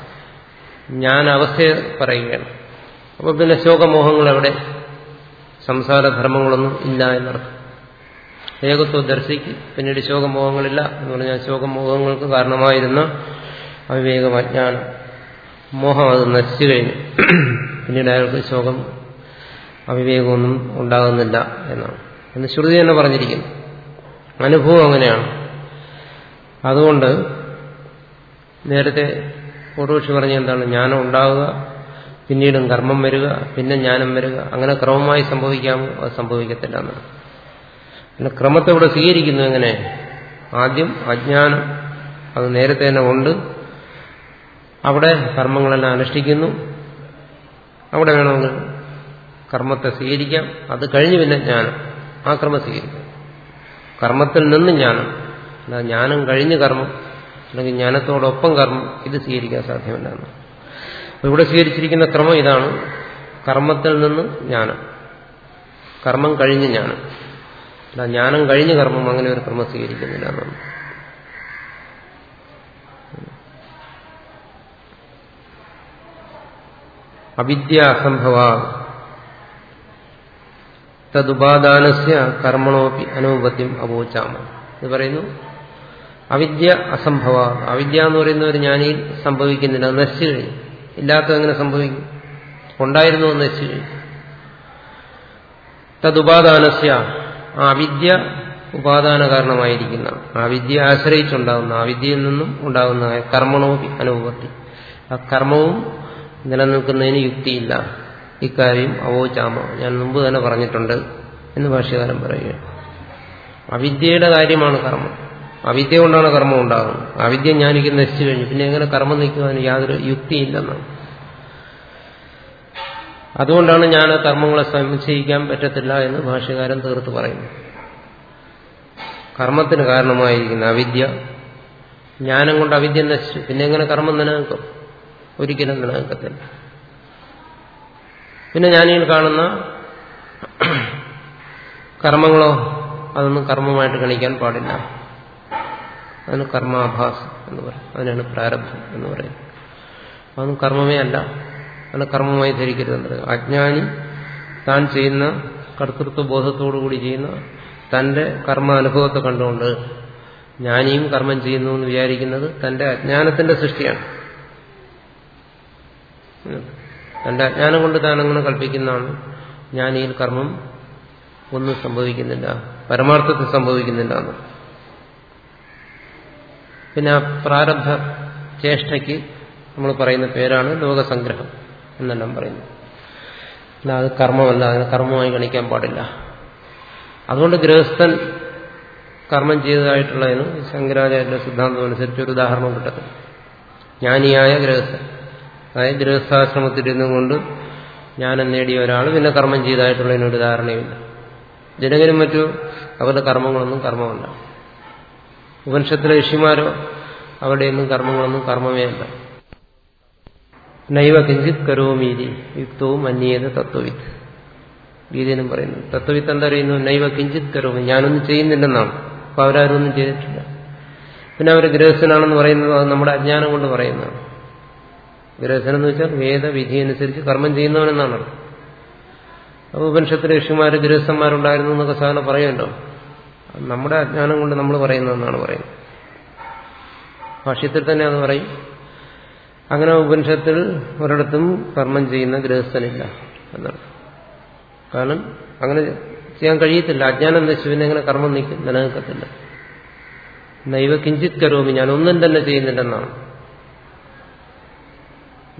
Speaker 1: ഞാൻ അവസ്ഥയെ പറയുകയാണ്. അപ്പൊ പിന്നെ ശോകമോഹങ്ങൾ എവിടെ സംസാരധർമ്മങ്ങളൊന്നും ഇല്ല എന്നർത്ഥം. ഏകത്വം ദർശിക്ക്. പിന്നീട് ശോകമോഹങ്ങളില്ല എന്ന് പറഞ്ഞാൽ ശോകമോഹങ്ങൾക്ക് കാരണമായിരുന്ന അവിവേകം അജ്ഞാനം മോഹം അത് നശിച്ചു കഴിഞ്ഞു. പിന്നീട് അയാൾക്ക് ശോകം അവിവേകമൊന്നും ഉണ്ടാകുന്നില്ല എന്നാണ്. എന്ന് ശ്രുതി തന്നെ പറഞ്ഞിരിക്കുന്നു. അനുഭവം അങ്ങനെയാണ്. അതുകൊണ്ട് നേരത്തെ പൂർവക്ഷി പറഞ്ഞ എന്താണ്? ജ്ഞാനം ഉണ്ടാവുക പിന്നീടും കർമ്മം വരിക പിന്നെ ജ്ഞാനം വരിക. അങ്ങനെ ക്രമമായി സംഭവിക്കാമോ? അത് സംഭവിക്കത്തില്ല എന്നാണ്. പിന്നെ ക്രമത്തെ ഇവിടെ സ്വീകരിക്കുന്നു എങ്ങനെ? ആദ്യം അജ്ഞാനം അത് നേരത്തെ തന്നെ ഉണ്ട്. അവിടെ കർമ്മങ്ങളെല്ലാം അനുഷ്ഠിക്കുന്നു. അവിടെ വേണമെങ്കിൽ കർമ്മത്തെ സ്വീകരിക്കാം. അത് കഴിഞ്ഞ് പിന്നെ ജ്ഞാനം. ആ ക്രമം സ്വീകരിക്കാം. കർമ്മത്തിൽ നിന്ന് ജ്ഞാനം. അല്ല ജ്ഞാനം കഴിഞ്ഞ് കർമ്മം അല്ലെങ്കിൽ ജ്ഞാനത്തോടൊപ്പം കർമ്മം ഇത് സ്വീകരിക്കാൻ സാധ്യമല്ല എന്ന് അപ്പോൾ ഇവിടെ സ്വീകരിച്ചിരിക്കുന്ന ക്രമം ഇതാണ് കർമ്മത്തിൽ നിന്ന് ജ്ഞാനം. കർമ്മം കഴിഞ്ഞ് ജ്ഞാനം. അല്ല ജ്ഞാനം കഴിഞ്ഞ് കർമ്മം അങ്ങനെ ഒരു ക്രമം സ്വീകരിക്കുന്നില്ല എന്നാണ് അവിദ്യ അസംഭവ തദുപാദാനസ്യ കർമ്മണോപി അനുപത്യം അപോചാമ എന്ന് പറയുന്നു അവിദ്യ അസംഭവ. അവിദ്യ എന്ന് പറയുന്ന ഒരു ജ്ഞാനിയിൽ സംഭവിക്കുന്നില്ല. നശിച്ചു കഴിഞ്ഞു. ഇല്ലാത്തത് എങ്ങനെ സംഭവിക്കും? ഉണ്ടായിരുന്നു നശിച്ചു കഴിഞ്ഞു. തദുപാദാനസ്യ. ആ അവിദ്യ ഉപാദാന കാരണമായിരിക്കുന്ന. ആ വിദ്യ ആശ്രയിച്ചുണ്ടാകുന്ന. ആ വിദ്യയിൽ നിന്നും ഉണ്ടാകുന്ന കർമ്മണവും അനുഭവത്തി ആ കർമ്മവും നിലനിൽക്കുന്നതിന് യുക്തിയില്ല. ഇക്കാര്യം അവോചാമ. ഞാൻ മുമ്പ് തന്നെ പറഞ്ഞിട്ടുണ്ട് എന്ന് ഭാഷ്യകാരൻ പറയുക അവിദ്യയുടെ കാര്യമാണ് കർമ്മം. അവിദ്യ കൊണ്ടാണ് കർമ്മം ഉണ്ടാകുന്നത്. അവിദ്യ ജ്ഞാനിക്ക് നശിച്ചു കഴിഞ്ഞു. പിന്നെ എങ്ങനെ കർമ്മം നിൽക്കുവാൻ യാതൊരു യുക്തിയില്ലെന്നാണ്. അതുകൊണ്ടാണ് ഞാൻ കർമ്മങ്ങളെ സംശയിക്കാൻ പറ്റത്തില്ല എന്ന് ഭാഷ്യകാരൻ തീർത്ത് പറയുന്നു. കർമ്മത്തിന് കാരണമായിരിക്കുന്ന അവിദ്യ ജ്ഞാനം കൊണ്ട് അവിദ്യ നശിച്ചു. പിന്നെ എങ്ങനെ കർമ്മം നിലനിൽക്കും ഒരിക്കലും നിലനിൽക്കത്തില്ല പിന്നെ ഞാനീ കാണുന്ന കർമ്മങ്ങളോ അതൊന്നും കർമ്മമായിട്ട് കണിക്കാൻ പാടില്ല. അതിന് കർമാഭാസം എന്ന് പറയും അതിനാണ് പ്രാരബ്ധം എന്ന് പറയുന്നത്. അതൊന്നും കർമ്മമേ അല്ല. അതിനെ കർമ്മമായി ധരിക്കരുതെന്ന് പറയും അജ്ഞാനി താൻ ചെയ്യുന്ന കർത്തൃത്വ ബോധത്തോടുകൂടി ചെയ്യുന്ന തന്റെ കർമ്മ അനുഭവത്തെ കണ്ടുകൊണ്ട് ജ്ഞാനിയും കർമ്മം ചെയ്യുന്നു എന്ന് വിചാരിക്കുന്നത് തന്റെ അജ്ഞാനത്തിന്റെ സൃഷ്ടിയാണ്. തന്റെ അജ്ഞാനം കൊണ്ട് താൻ അങ്ങനെ കൽപ്പിക്കുന്നതാണ്. ജ്ഞാനിയിൽ കർമ്മം ഒന്നും സംഭവിക്കുന്നില്ല. പരമാർത്ഥത്തിൽ സംഭവിക്കുന്നില്ല എന്ന്. പിന്നെ ആ പ്രാരബ്ധ ചേഷ്ടയ്ക്ക് നമ്മൾ പറയുന്ന പേരാണ് ലോകസംഗ്രഹം എന്നെല്ലാം പറയുന്നത്. അല്ല അത് കർമ്മമല്ല അതിനെ കർമ്മമായി ഗണിക്കാൻ പാടില്ല. അതുകൊണ്ട് ഗൃഹസ്ഥൻ കർമ്മം ചെയ്തതായിട്ടുള്ളതിന് ശങ്കരാചാര്യ സിദ്ധാന്തം അനുസരിച്ച് ഒരു ഉദാഹരണം കിട്ടത്തില്ല ജ്ഞാനിയായ ഗൃഹസ്ഥൻ. അതായത് ഗൃഹസ്ഥാശ്രമത്തിലിരുന്നു കൊണ്ട് ജ്ഞാനം നേടിയ ഒരാൾ പിന്നെ കർമ്മം ചെയ്തതായിട്ടുള്ളതിനൊരു ധാരണയുമില്ല. ജനകനും മറ്റു അവരുടെ കർമ്മങ്ങളൊന്നും കർമ്മമല്ല. ഉപനിഷത്തിലെ ഋഷിമാരോ അവരുടെയൊന്നും കർമ്മങ്ങളൊന്നും കർമ്മമേ അല്ല. നൈവ കിഞ്ചിത് കരോമീതി യുക്തവും അന്യേത തത്വവിത്ത് ഗീതനും പറയുന്നു തത്വവിത്ത് എന്താ പറയുന്നു? നൈവ കിഞ്ചിത് കരോമി ഞാനൊന്നും ചെയ്യുന്നില്ലെന്നാണ്. അപ്പൊ അവരാരും ഒന്നും ചെയ്തിട്ടില്ല. പിന്നെ അവർ ഗൃഹസ്ഥനാണെന്ന് പറയുന്നത് അത് നമ്മുടെ അജ്ഞാനം കൊണ്ട് പറയുന്നതാണ്. ഗൃഹസ്ഥൻ എന്ന് വെച്ചാൽ വേദവിധി അനുസരിച്ച് കർമ്മം ചെയ്യുന്നവനെന്നാണ്. അപ്പൊ അപ്പോൾ ഉപനിഷത്തിലെ ഋഷിമാര് ഗൃഹസ്ഥന്മാരുണ്ടായിരുന്നു എന്നൊക്കെ സാധാരണ പറയുമല്ലോ. നമ്മുടെ അജ്ഞാനം കൊണ്ട് നമ്മൾ പറയുന്നതെന്നാണ് പറയുന്നത്. ഭാഷ്യത്തിൽ തന്നെ അത് പറയും. അങ്ങനെ ഉപനിഷത്തിൽ ഒരിടത്തും കർമ്മം ചെയ്യുന്ന ഗൃഹസ്ഥനില്ല എന്നാണ്. കാരണം അങ്ങനെ ചെയ്യാൻ കഴിയത്തില്ല. അജ്ഞാനം നശിച്ചു പിന്നെ അങ്ങനെ കർമ്മം നിൽക്കും നിലനിൽക്കത്തില്ല. നൈവ കിഞ്ചിത് കരോമി ഞാൻ ഒന്നും തന്നെ ചെയ്യുന്നില്ലെന്നാണ്.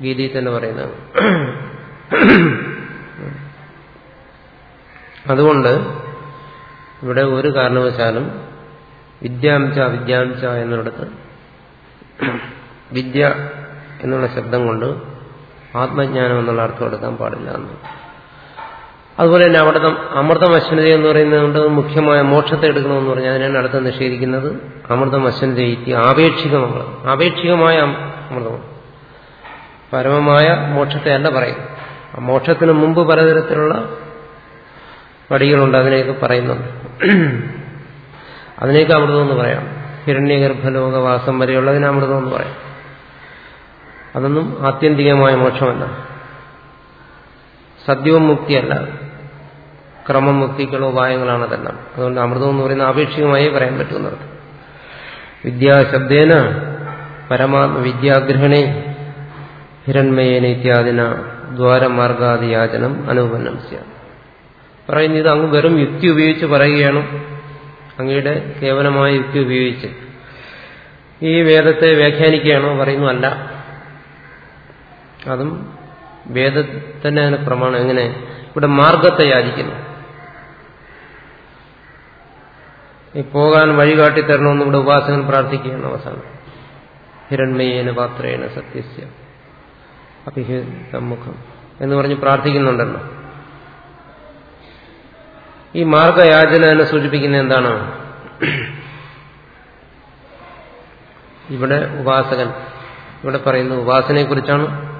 Speaker 1: ഗീതയിൽ തന്നെ പറയുന്നത് അതുകൊണ്ട് ഇവിടെ ഒരു കാരണവശാലും വിദ്യാംശ വിദ്യാംശ എന്നിടത്ത് വിദ്യ എന്നുള്ള ശബ്ദം കൊണ്ട് ആത്മജ്ഞാനം എന്നുള്ള അർത്ഥം എടുക്കാൻ പാടില്ല എന്ന്. അതുപോലെ തന്നെ അവിടെ അമൃതം അശ്വനത എന്ന് പറയുന്നത് കൊണ്ട് മുഖ്യമായ മോക്ഷത്തെ എടുക്കണമെന്ന് പറഞ്ഞാൽ അതിനാണ് അടുത്ത് നിഷേധിക്കുന്നത്. അമൃതം അശ്വനതയിത്തി ആപേക്ഷികമാണ് ആപേക്ഷികമായ അമൃതമാണ് പരമമായ മോക്ഷത്തെ അല്ല പറയും മോക്ഷത്തിന് മുമ്പ് പലതരത്തിലുള്ള പടികളുണ്ട് അതിനെയൊക്കെ പറയുന്നുണ്ട്. അതിനെയൊക്കെ അമൃതമെന്ന് പറയാം. ഹിരണ്യഗർഭലോകവാസം വരെയുള്ളതിന് അമൃതമെന്ന് പറയാം. അതൊന്നും ആത്യന്തികമായ മോക്ഷമല്ല. സദ്യവും മുക്തിയല്ല. ക്രമം മുക്തിക്കുള്ള ഉപായങ്ങളാണ് അതെല്ലാം അതുകൊണ്ട് അമൃതം എന്ന് പറയുന്ന ആപേക്ഷികമായി പറയാൻ പറ്റുന്നത്. വിദ്യാശബ്ദേന പരമാത്മ വിദ്യാഗ്രഹണേ ഹിരൺമയേന ഇത്യാദിന ദ്വാരമാർഗാദിയാചനം അനുപന്നം സ്യാം പറയുന്നത് ഇത് അങ്ങ് വെറും യുക്തി ഉപയോഗിച്ച് പറയുകയാണ്. അങ്ങയുടെ കേവലമായ യുക്തി ഉപയോഗിച്ച്. ഈ വേദത്തെ വ്യാഖ്യാനിക്കുകയാണോ പറയുന്നു അല്ല. അതും വേദത്തന്നെ അതിന് പ്രമാണം എങ്ങനെ? ഇവിടെ മാർഗത്തെ യാചിക്കുന്നു. ഈ പോകാൻ വഴികാട്ടി തരണമെന്ന് ഇവിടെ ഉപാസകൻ പ്രാർത്ഥിക്കുകയാണ് അവസാനം. ഹിരൺമയേന പാത്രേണ സത്യസ്യ അഭിഹിതമുഖം എന്ന് പറഞ്ഞ് പ്രാർത്ഥിക്കുന്നുണ്ടല്ലോ. ഈ മാർഗയാചന എന്നെ സൂചിപ്പിക്കുന്ന എന്താണ്? ഇവിടെ ഉപാസകൻ ഇവിടെ പറയുന്നത് ഉപാസനയെക്കുറിച്ചാണ്.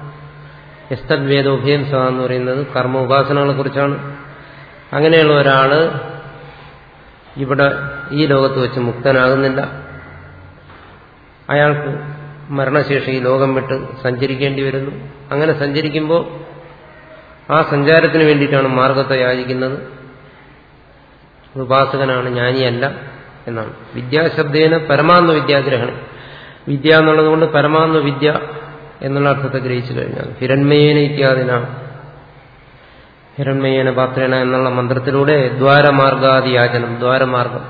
Speaker 1: എസ്തദ് വേദോഭയം സഹ എന്ന് പറയുന്നത് കർമ്മ ഉപാസനകളെ കുറിച്ചാണ് അങ്ങനെയുള്ള ഒരാൾ ഇവിടെ ഈ ലോകത്ത് വെച്ച് മുക്തനാകുന്നില്ല. അയാൾക്ക് മരണശേഷം ഈ ലോകം വിട്ട് സഞ്ചരിക്കേണ്ടി വരുന്നു. അങ്ങനെ സഞ്ചരിക്കുമ്പോൾ ആ സഞ്ചാരത്തിന് വേണ്ടിയിട്ടാണ് മാർഗത്തെ യാചിക്കുന്നത്. ഉപാസകനാണ് ജ്ഞാനിയല്ല എന്നാണ്. വിദ്യാശബ്ദേന പരമാന്ന വിദ്യാഗ്രഹണം. വിദ്യ എന്നുള്ളത് കൊണ്ട് വിദ്യ എന്നുള്ള അർത്ഥത്തെ ഗ്രഹിച്ചു കഴിഞ്ഞാൽ ഹിരൺമയേന ഇത്യാദിന. ഹിരൺമയേന പാത്രേന എന്നുള്ള മന്ത്രത്തിലൂടെ ദ്വാരമാർഗാദിയാചനം ദ്വാരമാർഗം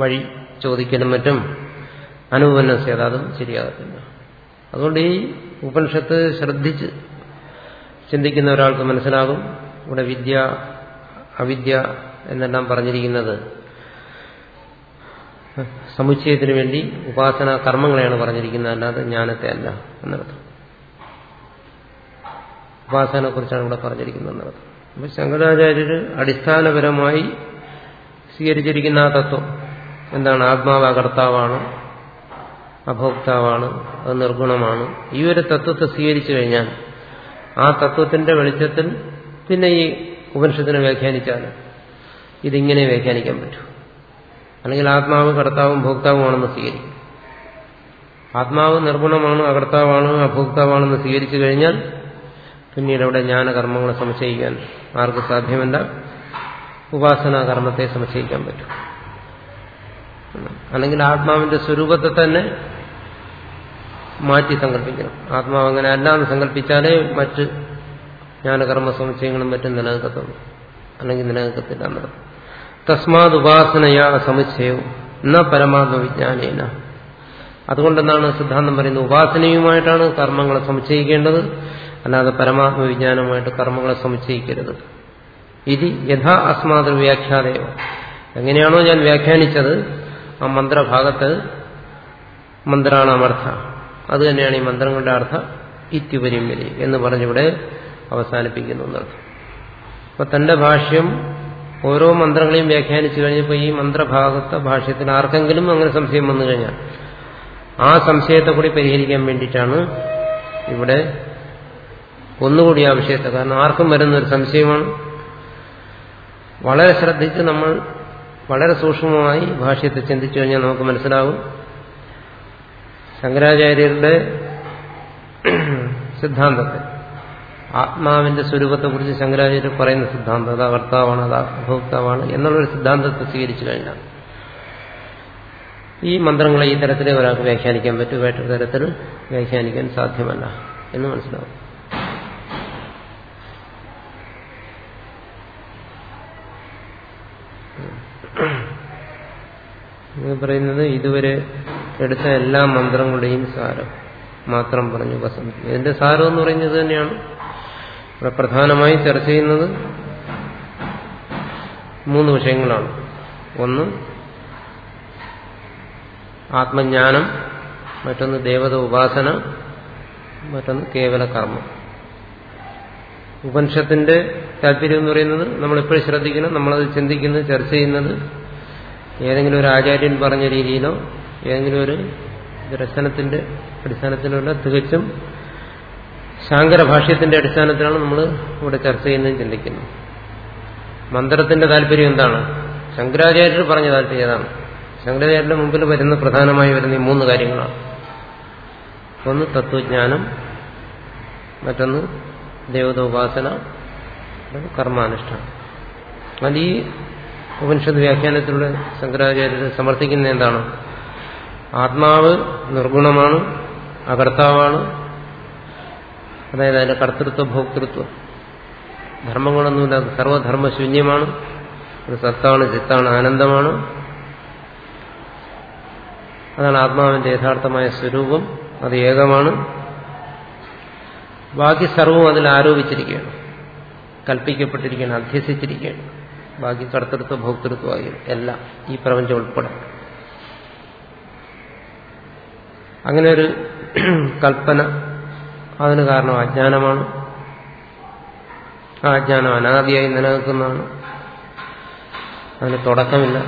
Speaker 1: വഴി ചോദിക്കലും മറ്റും അനുപന്ന അതും ശരിയാകത്തില്ല. അതുകൊണ്ട് ഈ ഉപനിഷത്ത് ശ്രദ്ധിച്ച് ചിന്തിക്കുന്ന ഒരാൾക്ക് മനസ്സിലാകും. ഇവിടെ വിദ്യ അവിദ്യ എന്നെല്ലാം പറഞ്ഞിരിക്കുന്നത്. സമുച്ചയത്തിന് വേണ്ടി ഉപാസന കർമ്മങ്ങളെയാണ് പറഞ്ഞിരിക്കുന്നത്. അല്ലാതെ ജ്ഞാനത്തെ അല്ല എന്നർത്ഥം. ഉപാസനെ കുറിച്ചാണ് ഇവിടെ പറഞ്ഞിരിക്കുന്നത് എന്നർത്ഥം. അപ്പൊ ശങ്കരാചാര്യര് അടിസ്ഥാനപരമായി സ്വീകരിച്ചിരിക്കുന്ന ആ തത്വം എന്താണ്? ആത്മാവ് അകർത്താവാണ് അഭോക്താവാണ് അത് നിർഗുണമാണ്. ഈ ഒരു തത്വത്തെ സ്വീകരിച്ചു കഴിഞ്ഞാൽ ആ തത്വത്തിന്റെ വെളിച്ചത്തിൽ പിന്നെ ഈ ഉപനിഷത്തിനെ വ്യാഖ്യാനിച്ചാൽ ഇതിങ്ങനെ വ്യാഖ്യാനിക്കാൻ പറ്റൂ. അല്ലെങ്കിൽ ആത്മാവ് കർത്താവും ഭോക്താവുമാണെന്ന് സ്വീകരിക്കും. ആത്മാവ് നിർഗുണമാണ് അകർത്താവാണ് അഭോക്താവാണെന്ന് സ്വീകരിച്ചു കഴിഞ്ഞാൽ പിന്നീട് അവിടെ ജ്ഞാനകർമ്മങ്ങളെ സംശയിക്കാൻ ആർക്ക് സാധ്യമല്ല. ഉപാസനാ കർമ്മത്തെ സംശയിക്കാൻ പറ്റും. അല്ലെങ്കിൽ ആത്മാവിന്റെ സ്വരൂപത്തെ തന്നെ മാറ്റി സങ്കല്പിക്കണം. ആത്മാവ് അങ്ങനെ അല്ല എന്ന് സങ്കല്പിച്ചാലേ മറ്റ് ജ്ഞാനകർമ്മ സമുച്ചയങ്ങളും മറ്റും നിലനിൽക്കത്തുള്ളൂ. അല്ലെങ്കിൽ നിലനിൽക്കത്തില്ല എന്നർത്ഥം തസ്മാത് ഉപാസനയാ സമുച്ചയവും. എന്ന പരമാത്മ വിജ്ഞാനേന. അതുകൊണ്ടെന്നാണ് സിദ്ധാന്തം പറയുന്നത്. ഉപാസനയുമായിട്ടാണ് കർമ്മങ്ങളെ സമുച്ചയിക്കേണ്ടത്. അല്ലാതെ പരമാത്മ വിജ്ഞാനമായിട്ട് കർമ്മങ്ങളെ സമുച്ചയിക്കരുത്. ഇത് യഥാ അസ്മാത് വ്യാഖ്യാതയോ. എങ്ങനെയാണോ ഞാൻ വ്യാഖ്യാനിച്ചത് ആ മന്ത്രഭാഗത്ത് മന്ത്രാണമർത്ഥ. അത് തന്നെയാണ് ഈ മന്ത്രങ്ങളുടെ അർത്ഥം. ഇത്യുപരിയും എന്ന് പറഞ്ഞിവിടെ അവസാനിപ്പിക്കുന്നു എന്നർത്ഥം അപ്പൊ തന്റെ ഭാഷ്യം ഓരോ മന്ത്രങ്ങളെയും വ്യാഖ്യാനിച്ചു കഴിഞ്ഞപ്പോൾ ഈ മന്ത്രഭാഗത്തെ ഭാഷ്യത്തിൽ ആർക്കെങ്കിലും അങ്ങനെ സംശയം വന്നു കഴിഞ്ഞാൽ ആ സംശയത്തെ കൂടി പരിഹരിക്കാൻ വേണ്ടിയിട്ടാണ് ഇവിടെ ഒന്നുകൂടി ആ വിഷയത്തെ. കാരണം ആർക്കും വരുന്ന ഒരു സംശയമാണ്. വളരെ ശ്രദ്ധിച്ച് നമ്മൾ വളരെ സൂക്ഷ്മമായി ഭാഷ്യത്തെ ചിന്തിച്ചു കഴിഞ്ഞാൽ നമുക്ക് മനസ്സിലാവും. ശങ്കരാചാര്യരുടെ സിദ്ധാന്തത്തെ ആത്മാവിന്റെ സ്വരൂപത്തെക്കുറിച്ച് ശങ്കരാചാര്യർ പറയുന്ന സിദ്ധാന്തം അത് അകർത്താവാണ് അത് ഉപഭോക്താവാണ് എന്നുള്ളൊരു സിദ്ധാന്തത്തെ സ്വീകരിച്ചു കഴിഞ്ഞാൽ ഈ മന്ത്രങ്ങളെ ഈ തരത്തിൽ ഒരാൾക്ക് വ്യാഖ്യാനിക്കാൻ പറ്റും വേറൊരു തരത്തിൽ വ്യാഖ്യാനിക്കാൻ സാധ്യമല്ല എന്ന് മനസ്സിലാവും. പറയുന്നത് ഇതുവരെ എടുത്ത എല്ലാ മന്ത്രങ്ങളുടെയും സാരം മാത്രം പറഞ്ഞു വസന്തി. ഇതിന്റെ സാരം എന്ന് പറയുന്നത് തന്നെയാണ്. ഇവിടെ പ്രധാനമായി ചർച്ച ചെയ്യുന്നത് മൂന്ന് വിഷയങ്ങളാണ്. ഒന്ന് ആത്മജ്ഞാനം മറ്റൊന്ന് ദേവത ഉപാസന മറ്റൊന്ന് കേവല കർമ്മം. ഉപനിഷത്തിന്റെ താല്പര്യം എന്ന് പറയുന്നത് നമ്മളെപ്പോഴും ശ്രദ്ധിക്കണം നമ്മളത് ചിന്തിക്കുന്നത് ചർച്ച ചെയ്യുന്നത് ഏതെങ്കിലും ഒരു ആചാര്യൻ പറഞ്ഞ രീതിയിലോ ഏതെങ്കിലും ഒരു ദർശനത്തിന്റെ അടിസ്ഥാനത്തിലുള്ള തികച്ചും ശാങ്കര ഭാഷ്യത്തിന്റെ അടിസ്ഥാനത്തിലാണ് നമ്മൾ ഇവിടെ ചർച്ച ചെയ്യുന്നതും ചിന്തിക്കുന്നത്. മന്ത്രത്തിന്റെ താല്പര്യം എന്താണ്? ശങ്കരാചാര്യർ പറഞ്ഞ താല്പര്യം ഏതാണ്? ശങ്കരാചാര്യന്റെ മുമ്പിൽ വരുന്ന പ്രധാനമായി വരുന്ന ഈ മൂന്ന് കാര്യങ്ങളാണ്. ഒന്ന് തത്വജ്ഞാനം. മറ്റൊന്ന് ദേവതോപാസന. കർമാനുഷ്ഠാനം. അത് ഈ ഉപനിഷത്ത് വ്യാഖ്യാനത്തിലൂടെ ശങ്കരാചാര്യർ സമർത്ഥിക്കുന്ന എന്താണ്? ആത്മാവ് നിർഗുണമാണ് അകർത്താവാണ് അതായത് അതിന്റെ കർത്തൃത്വ ഭോക്തൃത്വം. ധർമ്മങ്ങളൊന്നുമില്ല. അത് സർവധർമ്മശൂന്യമാണ്. അത് സത്താണ് ചിത്താണ് ആനന്ദമാണ്. അതാണ് ആത്മാവിന്റെ യഥാർത്ഥമായ സ്വരൂപം. അത് ഏകമാണ്. ബാക്കി സർവവും അതിൽ ആരോപിച്ചിരിക്കുകയാണ്. കൽപ്പിക്കപ്പെട്ടിരിക്കുകയാണ് അധ്യസിച്ചിരിക്കുകയാണ് ബാക്കി കർത്തൃത്വ ഭോക്തൃത്വമായി എല്ലാം ഈ പ്രപഞ്ചം ഉൾപ്പെടെ. അങ്ങനെ ഒരു കൽപ്പന അതിന് കാരണം അജ്ഞാനമാണ്. ആ അജ്ഞാനം അനാദിയായി നിലനിൽക്കുന്നതാണ്. അതിന് തുടക്കമില്ല.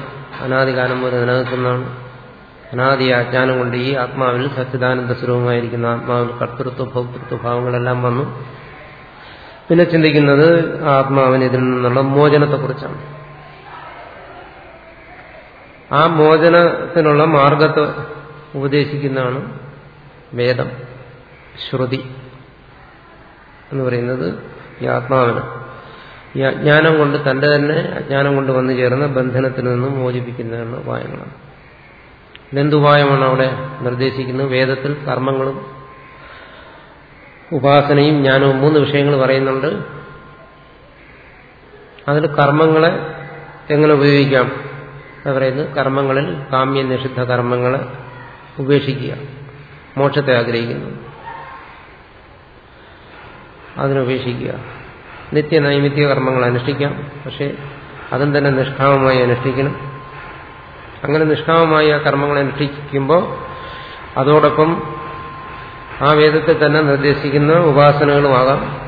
Speaker 1: അനാദികാലം പോലെ നിലനിൽക്കുന്നതാണ്. അനാദി അജ്ഞാനം കൊണ്ട് ഈ ആത്മാവിൽ സച്ചിദാനന്ദ സ്വരൂപമായിരിക്കുന്ന ആത്മാവിൽ കർത്തൃത്വ ഭൗതൃത്വ ഭാവങ്ങളെല്ലാം വന്നു. പിന്നെ ചിന്തിക്കുന്നത് ആത്മാവിന് ഇതിൽ നിന്നുള്ള മോചനത്തെക്കുറിച്ചാണ്. ആ മോചനത്തിനുള്ള മാർഗത്തെ ഉപദേശിക്കുന്നതാണ് വേദം ശ്രുതി. എന്ന് പറയുന്നത് ഈ ആത്മാവിന് ഈ അജ്ഞാനം കൊണ്ട് തന്റെ തന്നെ അജ്ഞാനം കൊണ്ട് വന്നു ചേർന്ന ബന്ധനത്തിൽ നിന്നും മോചിപ്പിക്കുന്നതാണ് ഉപായങ്ങളാണ്. ഇതെന്തുപായമാണ് അവിടെ നിർദ്ദേശിക്കുന്നത്? വേദത്തിൽ കർമ്മങ്ങളും ഉപാസനയും ജ്ഞാനവും മൂന്ന് വിഷയങ്ങൾ പറയുന്നുണ്ട്. അതിൽ കർമ്മങ്ങളെ എങ്ങനെ ഉപയോഗിക്കാം? എന്ന് പറയുന്നത് കർമ്മങ്ങളിൽ കാമ്യ നിഷിദ്ധ കർമ്മങ്ങളെ ഉപേക്ഷിക്കുക. മോക്ഷത്തെ ആഗ്രഹിക്കുന്നു. അതിനുപേക്ഷിക്കുക. നിത്യനൈമിത്യ കർമ്മങ്ങൾ അനുഷ്ഠിക്കാം. പക്ഷേ അതും തന്നെ നിഷ്കാമമായി അനുഷ്ഠിക്കണം. അങ്ങനെ നിഷ്കാമമായി ആ കർമ്മങ്ങൾ അനുഷ്ഠിക്കുമ്പോൾ അതോടൊപ്പം ആ വേദത്തെ തന്നെ നിർദ്ദേശിക്കുന്ന ഉപാസനകളുമാകാം